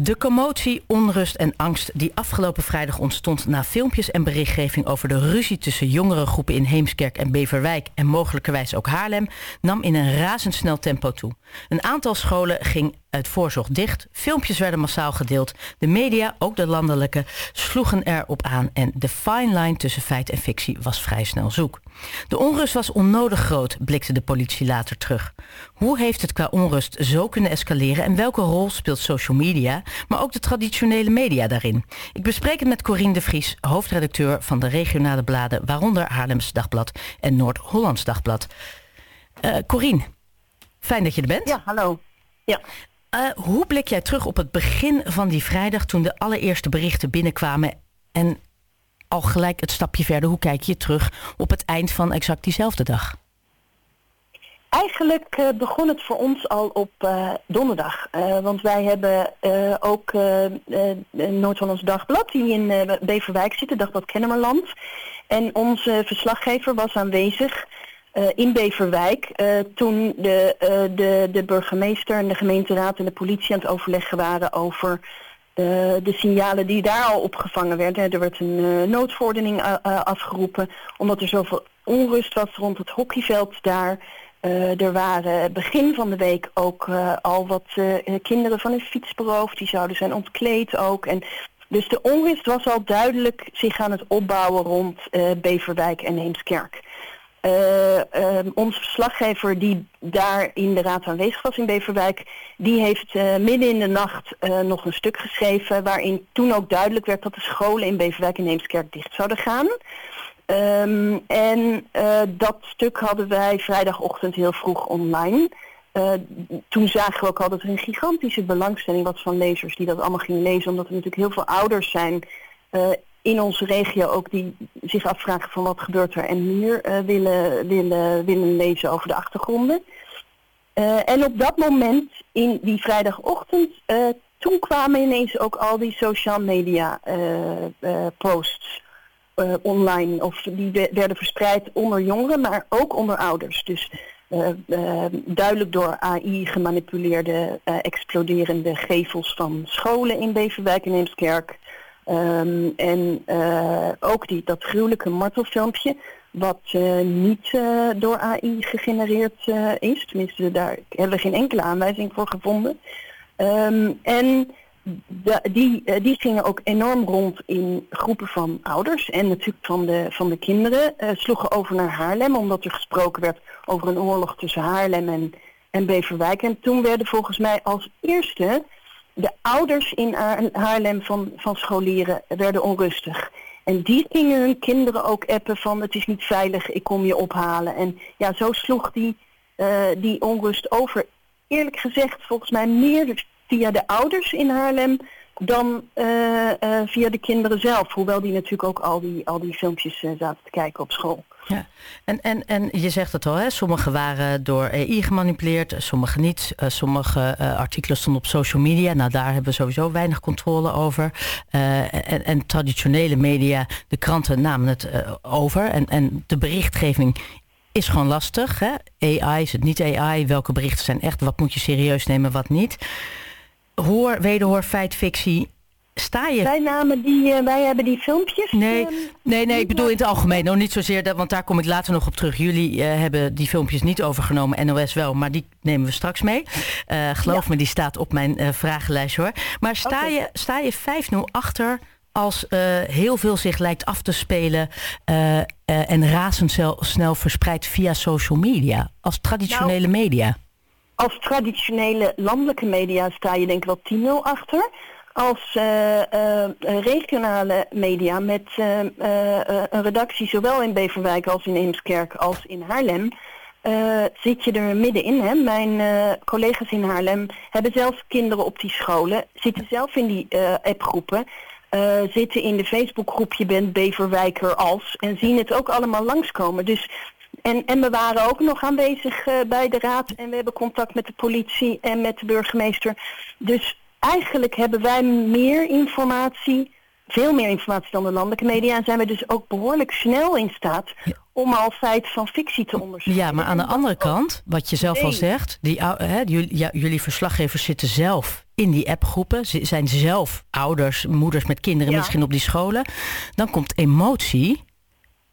De commotie, onrust en angst die afgelopen vrijdag ontstond na filmpjes en berichtgeving over de ruzie tussen jongerengroepen in Heemskerk en Beverwijk en mogelijkerwijs ook Haarlem, nam in een razendsnel tempo toe. Een aantal scholen ging uit voorzorg dicht, filmpjes werden massaal gedeeld, de media, ook de landelijke, sloegen erop aan en de fine line tussen feit en fictie was vrij snel zoek. De onrust was onnodig groot, blikte de politie later terug. Hoe heeft het qua onrust zo kunnen escaleren en welke rol speelt social media, maar ook de traditionele media daarin? Ik bespreek het met Corine de Vries, hoofdredacteur van de regionale bladen, waaronder Haarlems Dagblad en Noord-Hollands Dagblad. Uh, Corine, fijn dat je er bent. Ja, hallo. Ja. Uh, hoe blik jij terug op het begin van die vrijdag toen de allereerste berichten binnenkwamen en al gelijk het stapje verder, hoe kijk je terug op het eind van exact diezelfde dag? Eigenlijk uh, begon het voor ons al op uh, donderdag. Uh, want wij hebben ook Noord-Hollands Dagblad, die in Beverwijk zit, Dagblad Kennemerland. En onze verslaggever was aanwezig in Beverwijk toen de, de, de burgemeester en de gemeenteraad en de politie aan het overleggen waren over de signalen die daar al opgevangen werden. Er werd een uh, noodverordening uh, afgeroepen omdat er zoveel onrust was rond het hockeyveld daar. Uh, er waren begin van de week ook al wat kinderen van hun fiets beroofd. Die zouden zijn ontkleed ook. En dus de onrust was al duidelijk zich aan het opbouwen rond Beverwijk en Heemskerk. Uh, onze verslaggever die daar in de raad aanwezig was in Beverwijk, die heeft midden in de nacht nog een stuk geschreven waarin toen ook duidelijk werd dat de scholen in Beverwijk en Heemskerk dicht zouden gaan. Um, en dat stuk hadden wij vrijdagochtend heel vroeg online. toen zagen we ook al dat er een gigantische belangstelling was van lezers die dat allemaal gingen lezen, omdat er natuurlijk heel veel ouders zijn in onze regio ook die zich afvragen van wat gebeurt er en uh, willen, willen, willen lezen over de achtergronden. En op dat moment, in die vrijdagochtend, toen kwamen ineens ook al die social media posts online. Of die werden verspreid onder jongeren, maar ook onder ouders. Dus duidelijk door AI gemanipuleerde exploderende gevels van scholen in Beverwijk en Eemskerk. Um, en uh, ook die, dat gruwelijke martelfilmpje, wat niet door AI gegenereerd is. Tenminste, daar hebben we geen enkele aanwijzing voor gevonden. Um, en die, die gingen ook enorm rond in groepen van ouders en natuurlijk van de, van de kinderen. sloegen over naar Haarlem, omdat er gesproken werd over een oorlog tussen Haarlem en, en Beverwijk. En toen werden volgens mij als eerste de ouders in Haarlem van, van scholieren werden onrustig. En die gingen hun kinderen ook appen van het is niet veilig, ik kom je ophalen. En ja, zo sloeg die, uh, die onrust over. Eerlijk gezegd, volgens mij meer via de ouders in Haarlem dan uh, uh, via de kinderen zelf. Hoewel die natuurlijk ook al die, al die filmpjes zaten te kijken op school. Ja, en, en, en je zegt het al, hè? sommige waren door AI gemanipuleerd, sommige niet. Sommige artikelen stonden op social media. Nou, daar hebben we sowieso weinig controle over. En, en, traditionele media, de kranten namen het over. En, en de berichtgeving is gewoon lastig. Hè? AI, is het niet AI? Welke berichten zijn echt? Wat moet je serieus nemen, wat niet? Hoor, wederhoor, feit, fictie sta je... Wij namen die, uh, wij hebben die filmpjes... Nee, uh, nee, nee, ik bedoel in het algemeen. Nou, niet zozeer, dat, want daar kom ik later nog op terug. Jullie uh, hebben die filmpjes niet overgenomen, NOS wel, maar die nemen we straks mee. geloof ja. me, die staat op mijn vragenlijst hoor. Maar sta, okay. je, sta je 5-0 achter als heel veel zich lijkt af te spelen en razendsnel verspreid via social media, als traditionele nou, media? Als traditionele landelijke media sta je denk ik wel 10-0 achter als uh, uh, regionale media met uh, een redactie zowel in Beverwijk als in Eemskerk als in Haarlem... zit je er middenin. Hè? Mijn collega's in Haarlem hebben zelf kinderen op die scholen, zitten zelf in die appgroepen... zitten in de Facebookgroep Je bent Beverwijker als en zien het ook allemaal langskomen. Dus en, en we waren ook nog aanwezig uh, bij de raad en we hebben contact met de politie en met de burgemeester. Dus eigenlijk hebben wij meer informatie, veel meer informatie dan de landelijke media. En zijn we dus ook behoorlijk snel in staat om al feit van fictie te onderzoeken. Ja, maar aan de andere kant, wat je zelf nee. al zegt, die, hè, jullie, ja, jullie verslaggevers zitten zelf in die appgroepen. Ze zijn zelf ouders, moeders met kinderen Ja. misschien op die scholen. Dan komt emotie.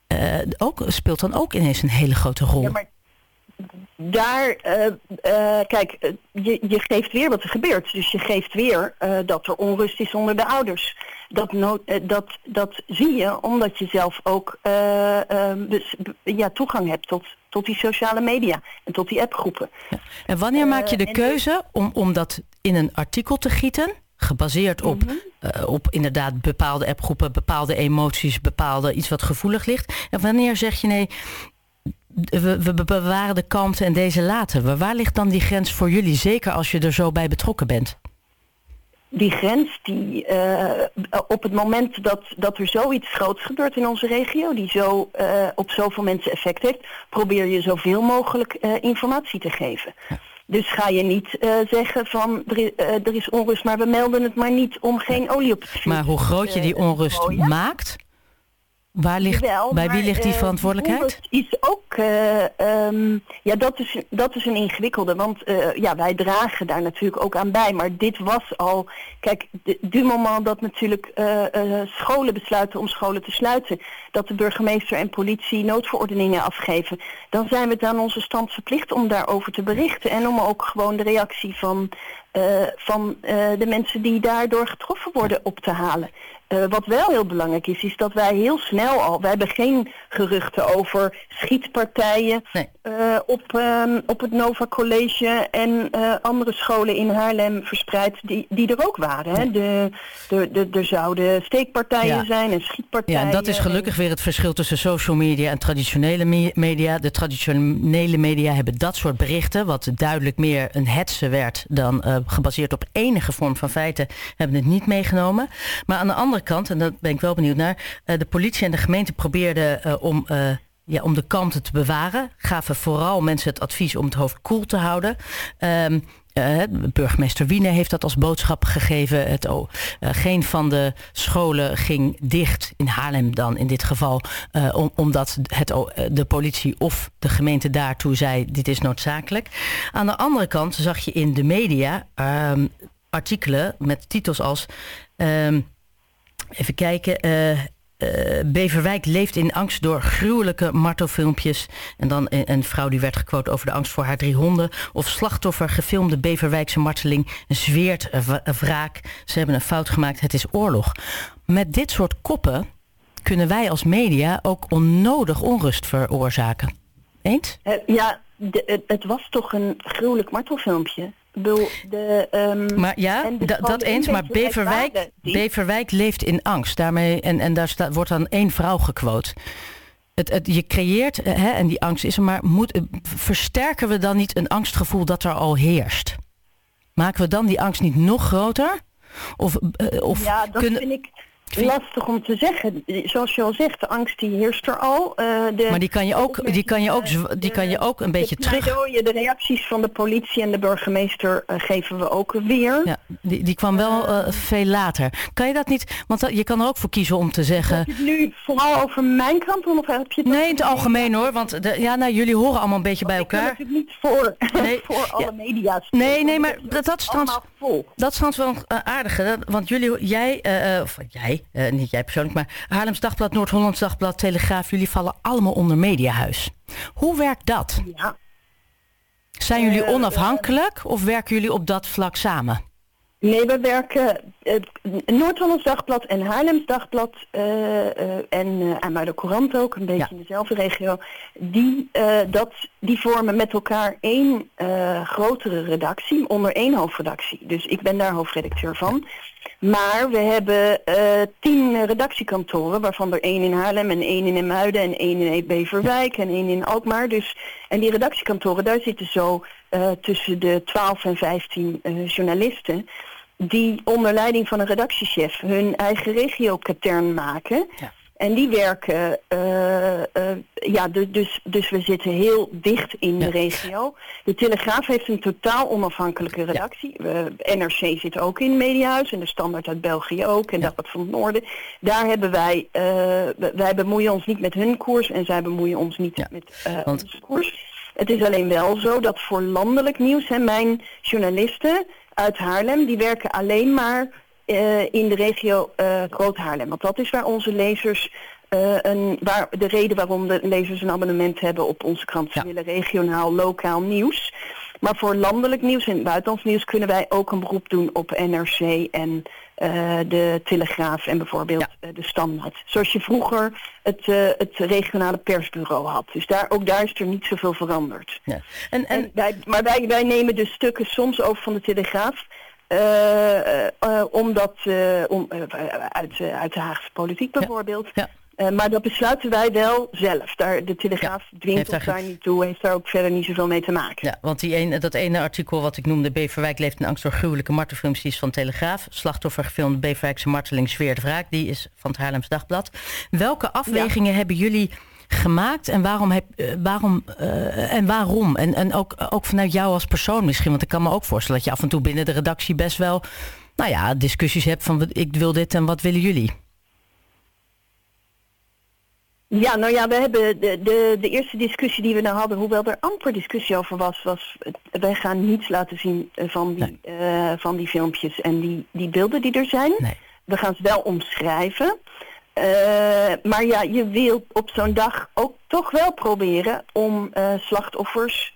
Eh, ook, speelt dan ook ineens een hele grote rol. Ja, maar daar, eh, eh, kijk, je, je geeft weer wat er gebeurt. Dus je geeft weer dat er onrust is onder de ouders. Dat, no- dat, dat zie je omdat je zelf ook eh, eh, dus, ja, toegang hebt tot, tot die sociale media en tot die appgroepen. En wanneer maak je de en- keuze om, om dat in een artikel te gieten? Gebaseerd op, eh, op inderdaad bepaalde appgroepen, bepaalde emoties, bepaalde iets wat gevoelig ligt. En wanneer zeg je nee, we, we bewaren de kalmte en deze laten we. Waar ligt dan die grens voor jullie, zeker als je er zo bij betrokken bent? die grens die eh, op het moment dat, dat er zoiets groots gebeurt in onze regio, die zo eh, op zoveel mensen effect heeft, probeer je zoveel mogelijk informatie te geven. Dus ga je niet eh, zeggen van er is, eh, er is onrust, maar we melden het maar niet om geen olie op vuur Maar hoe groot je eh, die te onrust gooien. maakt, waar ligt, Jawel, bij wie maar, ligt die eh, verantwoordelijkheid? is ook, eh, ehm, ja, dat is, dat is een ingewikkelde, want eh, ja, wij dragen daar natuurlijk ook aan bij. Maar dit was al, kijk, du moment dat natuurlijk scholen besluiten om scholen te sluiten, dat de burgemeester en politie noodverordeningen afgeven, dan zijn we het aan onze stand verplicht om daarover te berichten en om ook gewoon de reactie van, van eh, de mensen die daardoor getroffen worden op te halen. Eh, wat wel heel belangrijk is, is dat wij heel snel al, wij hebben geen geruchten over schietpartijen eh, op, ehm, op het Nova College en eh, andere scholen in Haarlem verspreid die, die er ook waren. Hè. De, de, de, er zouden steekpartijen Ja. zijn en schietpartijen. Ja, en dat is gelukkig weer het verschil tussen social media en traditionele me- media. De traditionele media hebben dat soort berichten, wat duidelijk meer een hetze werd dan eh, gebaseerd op enige vorm van feiten, hebben het niet meegenomen. Maar aan de andere kant, en daar ben ik wel benieuwd naar, eh, de politie en de gemeente probeerden eh, om. eh, ja, om de kalmte te bewaren, gaven vooral mensen het advies om het hoofd koel te houden. Ehm, eh, burgemeester Wiene heeft dat als boodschap gegeven. Het, oh, eh, geen van de scholen ging dicht, in Haarlem dan in dit geval, eh, om, omdat het, oh, de politie of de gemeente daartoe zei: dit is noodzakelijk. Aan de andere kant zag je in de media ehm, artikelen met titels als. ehm, even kijken. Eh, Beverwijk leeft in angst door gruwelijke martelfilmpjes. En dan een, vrouw die werd gequote over de angst voor haar drie honden. Of slachtoffer gefilmde Beverwijkse marteling zweert wraak. Ze hebben een fout gemaakt, het is oorlog. Met dit soort koppen kunnen wij als media ook onnodig onrust veroorzaken. Eens? Eh, ja, het was toch een gruwelijk martelfilmpje. Bedoel, de, ehm, Maar ja, de- dat eens. Maar Beverwijk, Beverwijk leeft in angst. Daarmee, en, en daar staat, wordt dan één vrouw gequote. Het, het, je creëert, eh, hè, en die angst is er, maar moet, eh, versterken we dan niet een angstgevoel dat er al heerst? Maken we dan die angst niet nog groter? Of, eh, of ja, dat kunnen, vind ik lastig om te zeggen. Zoals je al zegt, de angst die heerst er al. Eh, de, maar die kan je ook, die kan je ook, die kan je ook een beetje terug. de reacties van de politie en de burgemeester eh, geven we ook weer. Ja, die, die kwam wel eh, veel later. Kan je dat niet? Want je kan er ook voor kiezen om te zeggen. Heb je het nu vooral over mijn kant of heb je het Nee, in het algemeen hoor. Want de, ja, nou, jullie horen allemaal een beetje bij Ik kan elkaar. natuurlijk niet voor, Nee, voor alle media's. Nee, nee, maar dat, dat is trans, dat is wel een eh, aardige. Want jullie, jij, of jij, eh, niet jij persoonlijk, maar Haarlems Dagblad, Noord-Hollands Dagblad, Telegraaf, jullie vallen allemaal onder Mediahuis. Hoe werkt dat? Ja. Zijn jullie Eh, onafhankelijk of werken jullie op dat vlak samen? Nee, we werken eh, Noord-Hollands Dagblad en Haarlems Dagblad en uh, Amuiden Courant ook, een beetje in dezelfde regio. Die, dat, die vormen met elkaar één grotere redactie, onder één hoofdredactie. Dus ik ben daar hoofdredacteur van. Maar we hebben eh, tien redactiekantoren, waarvan er één in Haarlem en één in Emuiden en één in Beverwijk en één in Alkmaar. Dus, en die redactiekantoren, daar zitten zo eh, tussen de 12 en 15 eh, journalisten die onder leiding van een redactiechef hun eigen regiokatern maken. En die werken, eh, eh, ja, du- dus, dus we zitten heel dicht in de regio. De Telegraaf heeft een totaal onafhankelijke redactie. Eh, NRC zit ook in Mediahuis en de Standaard uit België ook en Dagblad van het Noorden. Daar hebben wij, eh, wij bemoeien ons niet met hun koers en zij bemoeien ons niet met eh, onze koers. Het is alleen wel zo dat voor landelijk nieuws, hè, mijn journalisten, uit Haarlem. Die werken alleen maar eh, in de regio uh, Groot Haarlem. Want dat is waar onze lezers, uh, een, waar, de reden waarom de lezers een abonnement hebben op onze krant. Ze willen regionaal, lokaal nieuws. Maar voor landelijk nieuws en buitenlands nieuws kunnen wij ook een beroep doen op NRC en uh, de Telegraaf en bijvoorbeeld ja. uh, de Standaard. Zoals je vroeger het, het regionale persbureau had. Dus daar, ook daar is er niet zoveel veranderd. Ja. En, en... en wij, maar wij, wij nemen de stukken soms over van de Telegraaf. Omdat, om, uit, uit de Haagse politiek bijvoorbeeld. Ja. Uh, maar dat besluiten wij wel zelf. Daar, de Telegraaf ja, dwingt ons daar niet toe, heeft daar ook verder niet zoveel mee te maken. Ja, want die ene, dat ene artikel wat ik noemde, Beverwijk leeft in angst voor gruwelijke is van Telegraaf. Slachtoffer gefilmd Beverwijkse marteling Zweer de Wraak, die is van het Haarlems Dagblad. Welke afwegingen ja. hebben jullie gemaakt en waarom, heb, uh, waarom, uh, en waarom? En, en ook, ook vanuit jou als persoon misschien, want ik kan me ook voorstellen dat je af en toe binnen de redactie best wel, nou ja, discussies hebt van ik wil dit en wat willen jullie? Ja, nou ja, we hebben de, de, de eerste discussie die we nou hadden, hoewel er amper discussie over was, was wij gaan niets laten zien van die, nee. uh, van die filmpjes en die, die beelden die er zijn. Nee. We gaan ze wel omschrijven. Uh, maar ja, je wil op zo'n dag ook toch wel proberen om uh, slachtoffers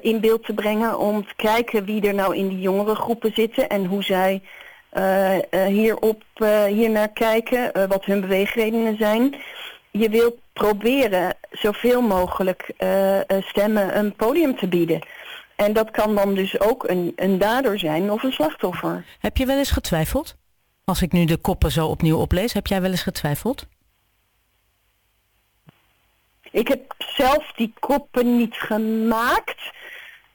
in beeld te brengen. Om te kijken wie er nou in die jongere groepen zitten en hoe zij hierop, hier naar kijken, wat hun beweegredenen zijn je wilt proberen zoveel mogelijk stemmen een podium te bieden. En dat kan dan dus ook een, een dader zijn of een slachtoffer. Heb je wel eens getwijfeld? Als ik nu de koppen zo opnieuw oplees, heb jij wel eens getwijfeld? Ik heb zelf die koppen niet gemaakt.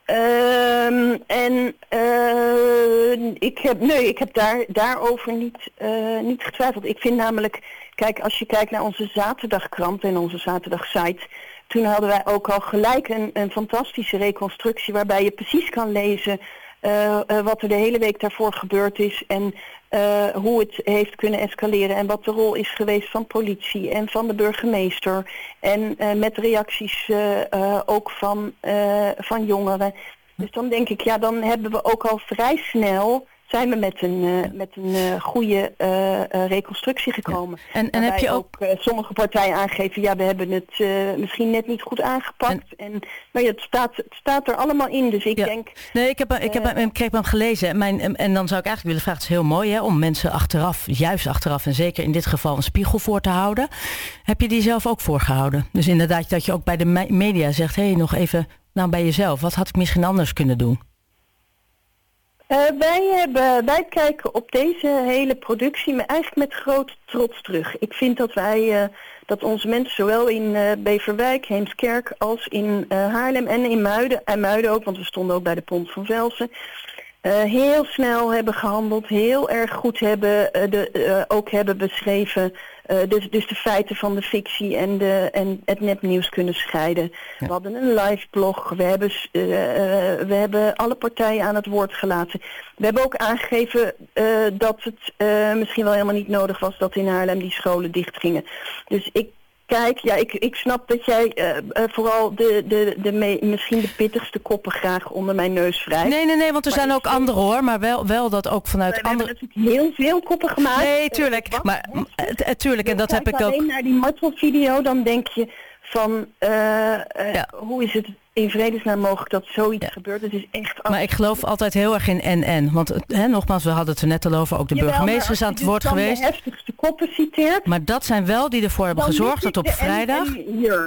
Uh, en uh, ik heb, nee, ik heb daar, daarover niet, uh, niet getwijfeld. Ik vind namelijk, kijk, als je kijkt naar onze zaterdagkrant en onze zaterdagsite, toen hadden wij ook al gelijk een, een fantastische reconstructie waarbij je precies kan lezen uh, wat er de hele week daarvoor gebeurd is en uh, hoe het heeft kunnen escaleren en wat de rol is geweest van politie en van de burgemeester en met reacties ook van, van jongeren. Dus dan denk ik, ja, dan hebben we ook al vrij snel zijn we met een, uh, met een uh, goede uh, reconstructie gekomen. Ja. En, en heb je ook, ook sommige partijen aangegeven, ja, we hebben het misschien net niet goed aangepakt. En, en maar ja, het staat, het staat er allemaal in, dus ik ja. denk. Nee, ik heb, ik heb, ik heb hem gelezen. Mijn, en dan zou ik eigenlijk willen vragen, het is heel mooi hè, om mensen achteraf, juist achteraf en zeker in dit geval een spiegel voor te houden. Heb je die zelf ook voorgehouden? Dus inderdaad dat je ook bij de media zegt, hé, hey, nog even nou bij jezelf, wat had ik misschien anders kunnen doen? Uh, wij, hebben, wij kijken op deze hele productie maar eigenlijk met groot trots terug. Ik vind dat wij, uh, dat onze mensen zowel in uh, Beverwijk, Heemskerk als in Haarlem en in Muiden, en Muiden ook, want we stonden ook bij de Pont van Velsen, heel snel hebben gehandeld, heel erg goed hebben, de, ook hebben beschreven uh, dus, dus de feiten van de fictie en, de, en het nepnieuws kunnen scheiden. Ja. We hadden een live blog, we hebben, uh, uh, we hebben alle partijen aan het woord gelaten. We hebben ook aangegeven dat het misschien wel helemaal niet nodig was dat in Haarlem die scholen dichtgingen. Dus ik Kijk, ja, ik, ik snap dat jij uh, uh, vooral de, de, de me, misschien de pittigste koppen graag onder mijn neus wrijft. Nee, nee, nee, want er maar zijn ook andere hoor, maar wel, wel dat ook vanuit andere... We hebben natuurlijk heel veel koppen gemaakt. Nee, tuurlijk, uh, maar tuurlijk, en dat heb ik ook... alleen naar die martelvideo, dan denk je van, ja. hoe is het in vredesnaam mogelijk dat zoiets ja. gebeurt. Het is echt... Maar ik geloof altijd heel erg in en-en. Want hè, nogmaals, we hadden het er net al over. Ook de Jawel, burgemeester is aan het woord geweest. de heftigste koppen citeert... Maar dat zijn wel die ervoor hebben gezorgd dat op vrijdag...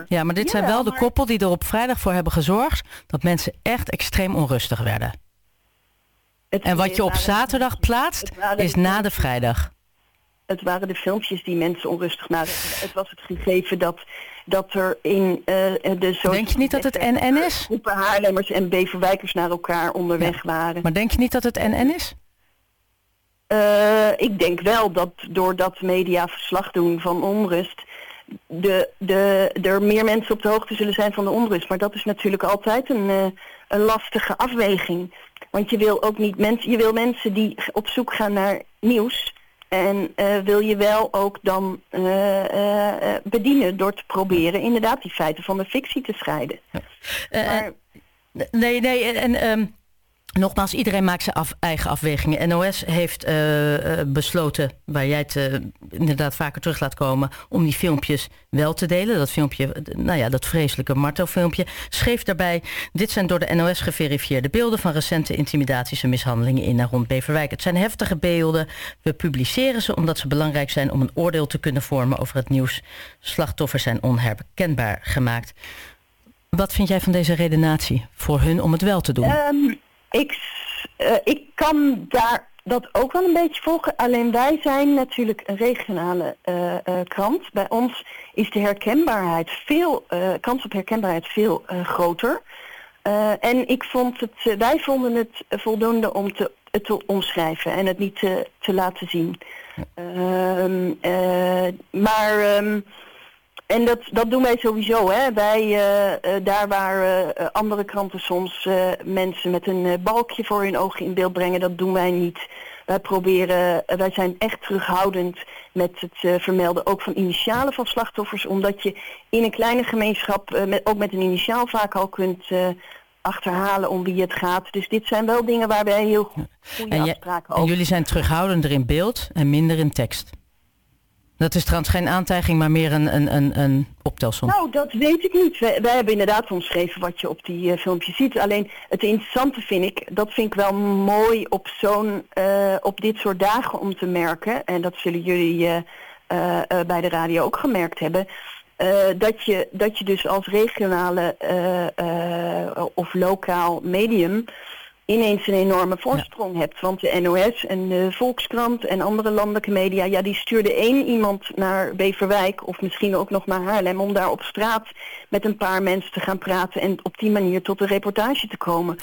Ja, maar dit zijn wel de koppel die er op vrijdag voor hebben gezorgd... dat mensen echt extreem onrustig werden. Het en wat je op zaterdag plaatst, is na de vrijdag. Het waren de filmpjes die mensen onrustig maakten. Het was het gegeven dat dat er in uh, de zo Denk je niet dat het NN is? Groepen Haarlemmers en Beverwijkers naar elkaar onderweg ja. waren. Maar denk je niet dat het NN is? Uh, ik denk wel dat doordat media verslag doen van onrust, de, de, er meer mensen op de hoogte zullen zijn van de onrust. Maar dat is natuurlijk altijd een, uh, een lastige afweging. Want je wil ook niet mensen, je wil mensen die op zoek gaan naar nieuws. En uh, wil je wel ook dan uh, uh, bedienen door te proberen inderdaad die feiten van de fictie te scheiden. Ja. Maar... nee, nee, en... Um... Nogmaals, iedereen maakt zijn eigen afwegingen. NOS heeft uh, besloten, waar jij het uh, inderdaad vaker terug laat komen... om die filmpjes wel te delen. Dat filmpje, nou ja, dat vreselijke Marto-filmpje. Schreef daarbij, dit zijn door de NOS geverifieerde beelden... van recente intimidaties en mishandelingen in en rond Beverwijk. Het zijn heftige beelden. We publiceren ze omdat ze belangrijk zijn... om een oordeel te kunnen vormen over het nieuws. Slachtoffers zijn onherkenbaar gemaakt. Wat vind jij van deze redenatie voor hun om het wel te doen? Um ik, uh, ik kan daar dat ook wel een beetje volgen. Alleen wij zijn natuurlijk een regionale uh, uh, krant. Bij ons is de herkenbaarheid veel, kans op herkenbaarheid veel groter. en ik vond het, wij vonden het voldoende om te, te omschrijven en het niet te, te laten zien. Ehm, maar um, en dat, dat doen wij sowieso. Hè. Wij, uh, uh, daar waar uh, andere kranten soms mensen met een balkje voor hun ogen in beeld brengen, dat doen wij niet. Wij proberen, wij zijn echt terughoudend met het vermelden ook van initialen van slachtoffers, omdat je in een kleine gemeenschap met, ook met een initiaal vaak al kunt achterhalen om wie het gaat. Dus dit zijn wel dingen waar wij heel goede en afspraken over... En jullie zijn terughoudender in beeld en minder in tekst? Dat is trouwens geen aantijging, maar meer een, een, een, een optelsom. Nou, dat weet ik niet. Wij, wij hebben inderdaad omschreven wat je op die uh, filmpjes ziet. Alleen het interessante vind ik, dat vind ik wel mooi op zo'n, uh, op dit soort dagen om te merken. En dat zullen jullie uh, bij de radio ook gemerkt hebben. dat, je, dat je dus als regionale of lokaal medium ineens een enorme voorsprong hebt. Want de NOS en de Volkskrant en andere landelijke media... ja, die stuurde één iemand naar Beverwijk of misschien ook nog naar Haarlem... om daar op straat met een paar mensen te gaan praten... en op die manier tot een reportage te komen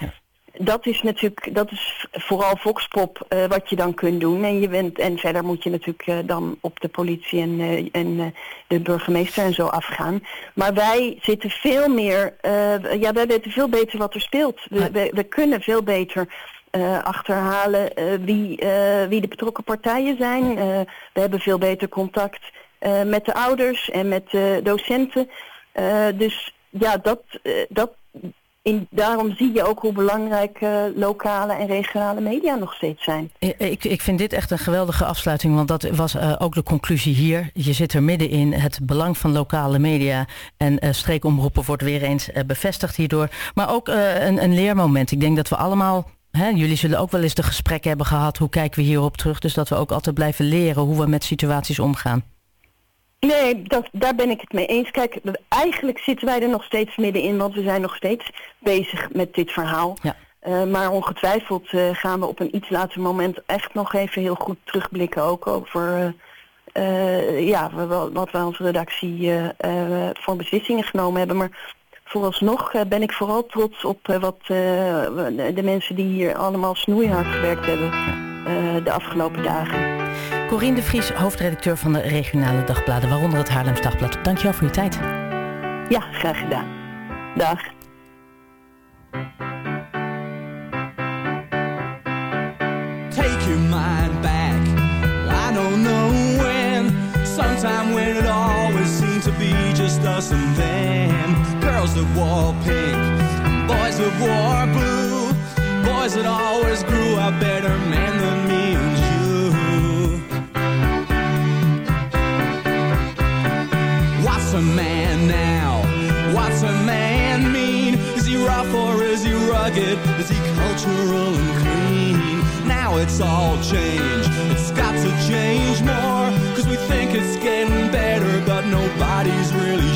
dat is natuurlijk, dat is vooral Voxpop uh, wat je dan kunt doen. En, je bent, en verder moet je natuurlijk uh, dan op de politie en, uh, en de burgemeester en zo afgaan. Maar wij zitten veel meer, ja wij weten veel beter wat er speelt. We, we, we kunnen veel beter achterhalen wie, wie de betrokken partijen zijn. we hebben veel beter contact met de ouders en met de docenten. dus ja, dat, dat daarom zie je ook hoe belangrijk uh, lokale en regionale media nog steeds zijn. Ik, ik vind dit echt een geweldige afsluiting, want dat was uh, ook de conclusie hier. Je zit er middenin, het belang van lokale media en uh, streekomroepen wordt weer eens bevestigd hierdoor. Maar ook een, een leermoment. Ik denk dat we allemaal jullie zullen ook wel eens de gesprekken hebben gehad. Hoe kijken we hierop terug? Dus dat we ook altijd blijven leren hoe we met situaties omgaan. Nee, dat, daar ben ik het mee eens. Kijk, eigenlijk zitten wij er nog steeds middenin, want we zijn nog steeds bezig met dit verhaal. Ja. Uh, maar ongetwijfeld uh, gaan we op een iets later moment echt nog even heel goed terugblikken ook over uh, ja, wat wij als redactie voor beslissingen genomen hebben. Maar vooralsnog ben ik vooral trots op wat de mensen die hier allemaal snoeihard gewerkt hebben de afgelopen dagen. Corine de Vries, hoofdredacteur van de regionale dagbladen, waaronder het Haarlems Dagblad. Dankjewel voor je tijd. Ja, graag gedaan. Dag. Take your mind back. I don't know when. Sometime when it always seemed to be just us and them. Girls that wore pink, boys that wore blue. Boys that always grew up better men than me man now? What's a man mean? Is he rough or is he rugged? Is he cultural and clean? Now it's all changed. It's got to change more. Cause we think it's getting better, but nobody's really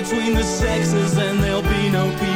between the sexes, and there'll be no people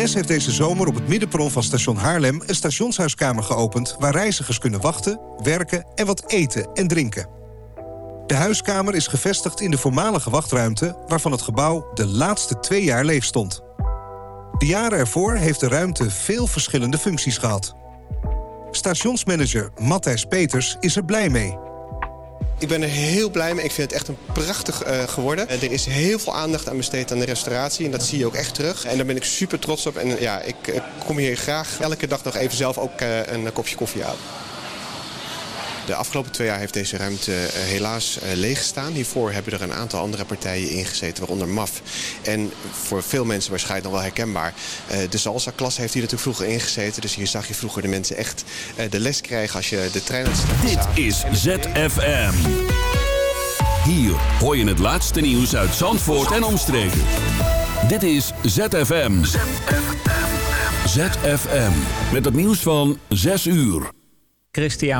NS heeft deze zomer op het middenperron van station Haarlem... een stationshuiskamer geopend waar reizigers kunnen wachten, werken... en wat eten en drinken. De huiskamer is gevestigd in de voormalige wachtruimte... waarvan het gebouw de laatste twee jaar leeg stond. De jaren ervoor heeft de ruimte veel verschillende functies gehad. Stationsmanager Matthijs Peters is er blij mee... Ik ben er heel blij mee. Ik vind het echt een prachtig eh, geworden. Eh, er is heel veel aandacht aan besteed aan de restauratie. En dat zie je ook echt terug. En daar ben ik super trots op. En ja, ik kom hier graag elke dag nog even zelf ook eh, een kopje koffie halen. De afgelopen twee jaar heeft deze ruimte eh, helaas eh, leeg gestaan. Hiervoor hebben er een aantal andere partijen ingezeten, waaronder MAF. En voor veel mensen waarschijnlijk nog wel herkenbaar. eh, de salsa-klas heeft hier natuurlijk vroeger ingezeten. Dus hier zag je vroeger de mensen echt eh, de les krijgen als je de trein aan het stappen zag. Dit is ZFM. Hier hoor je het laatste nieuws uit Zandvoort en omstreken. Dit is ZFM. ZFM. Met het nieuws van 6 uur. Christian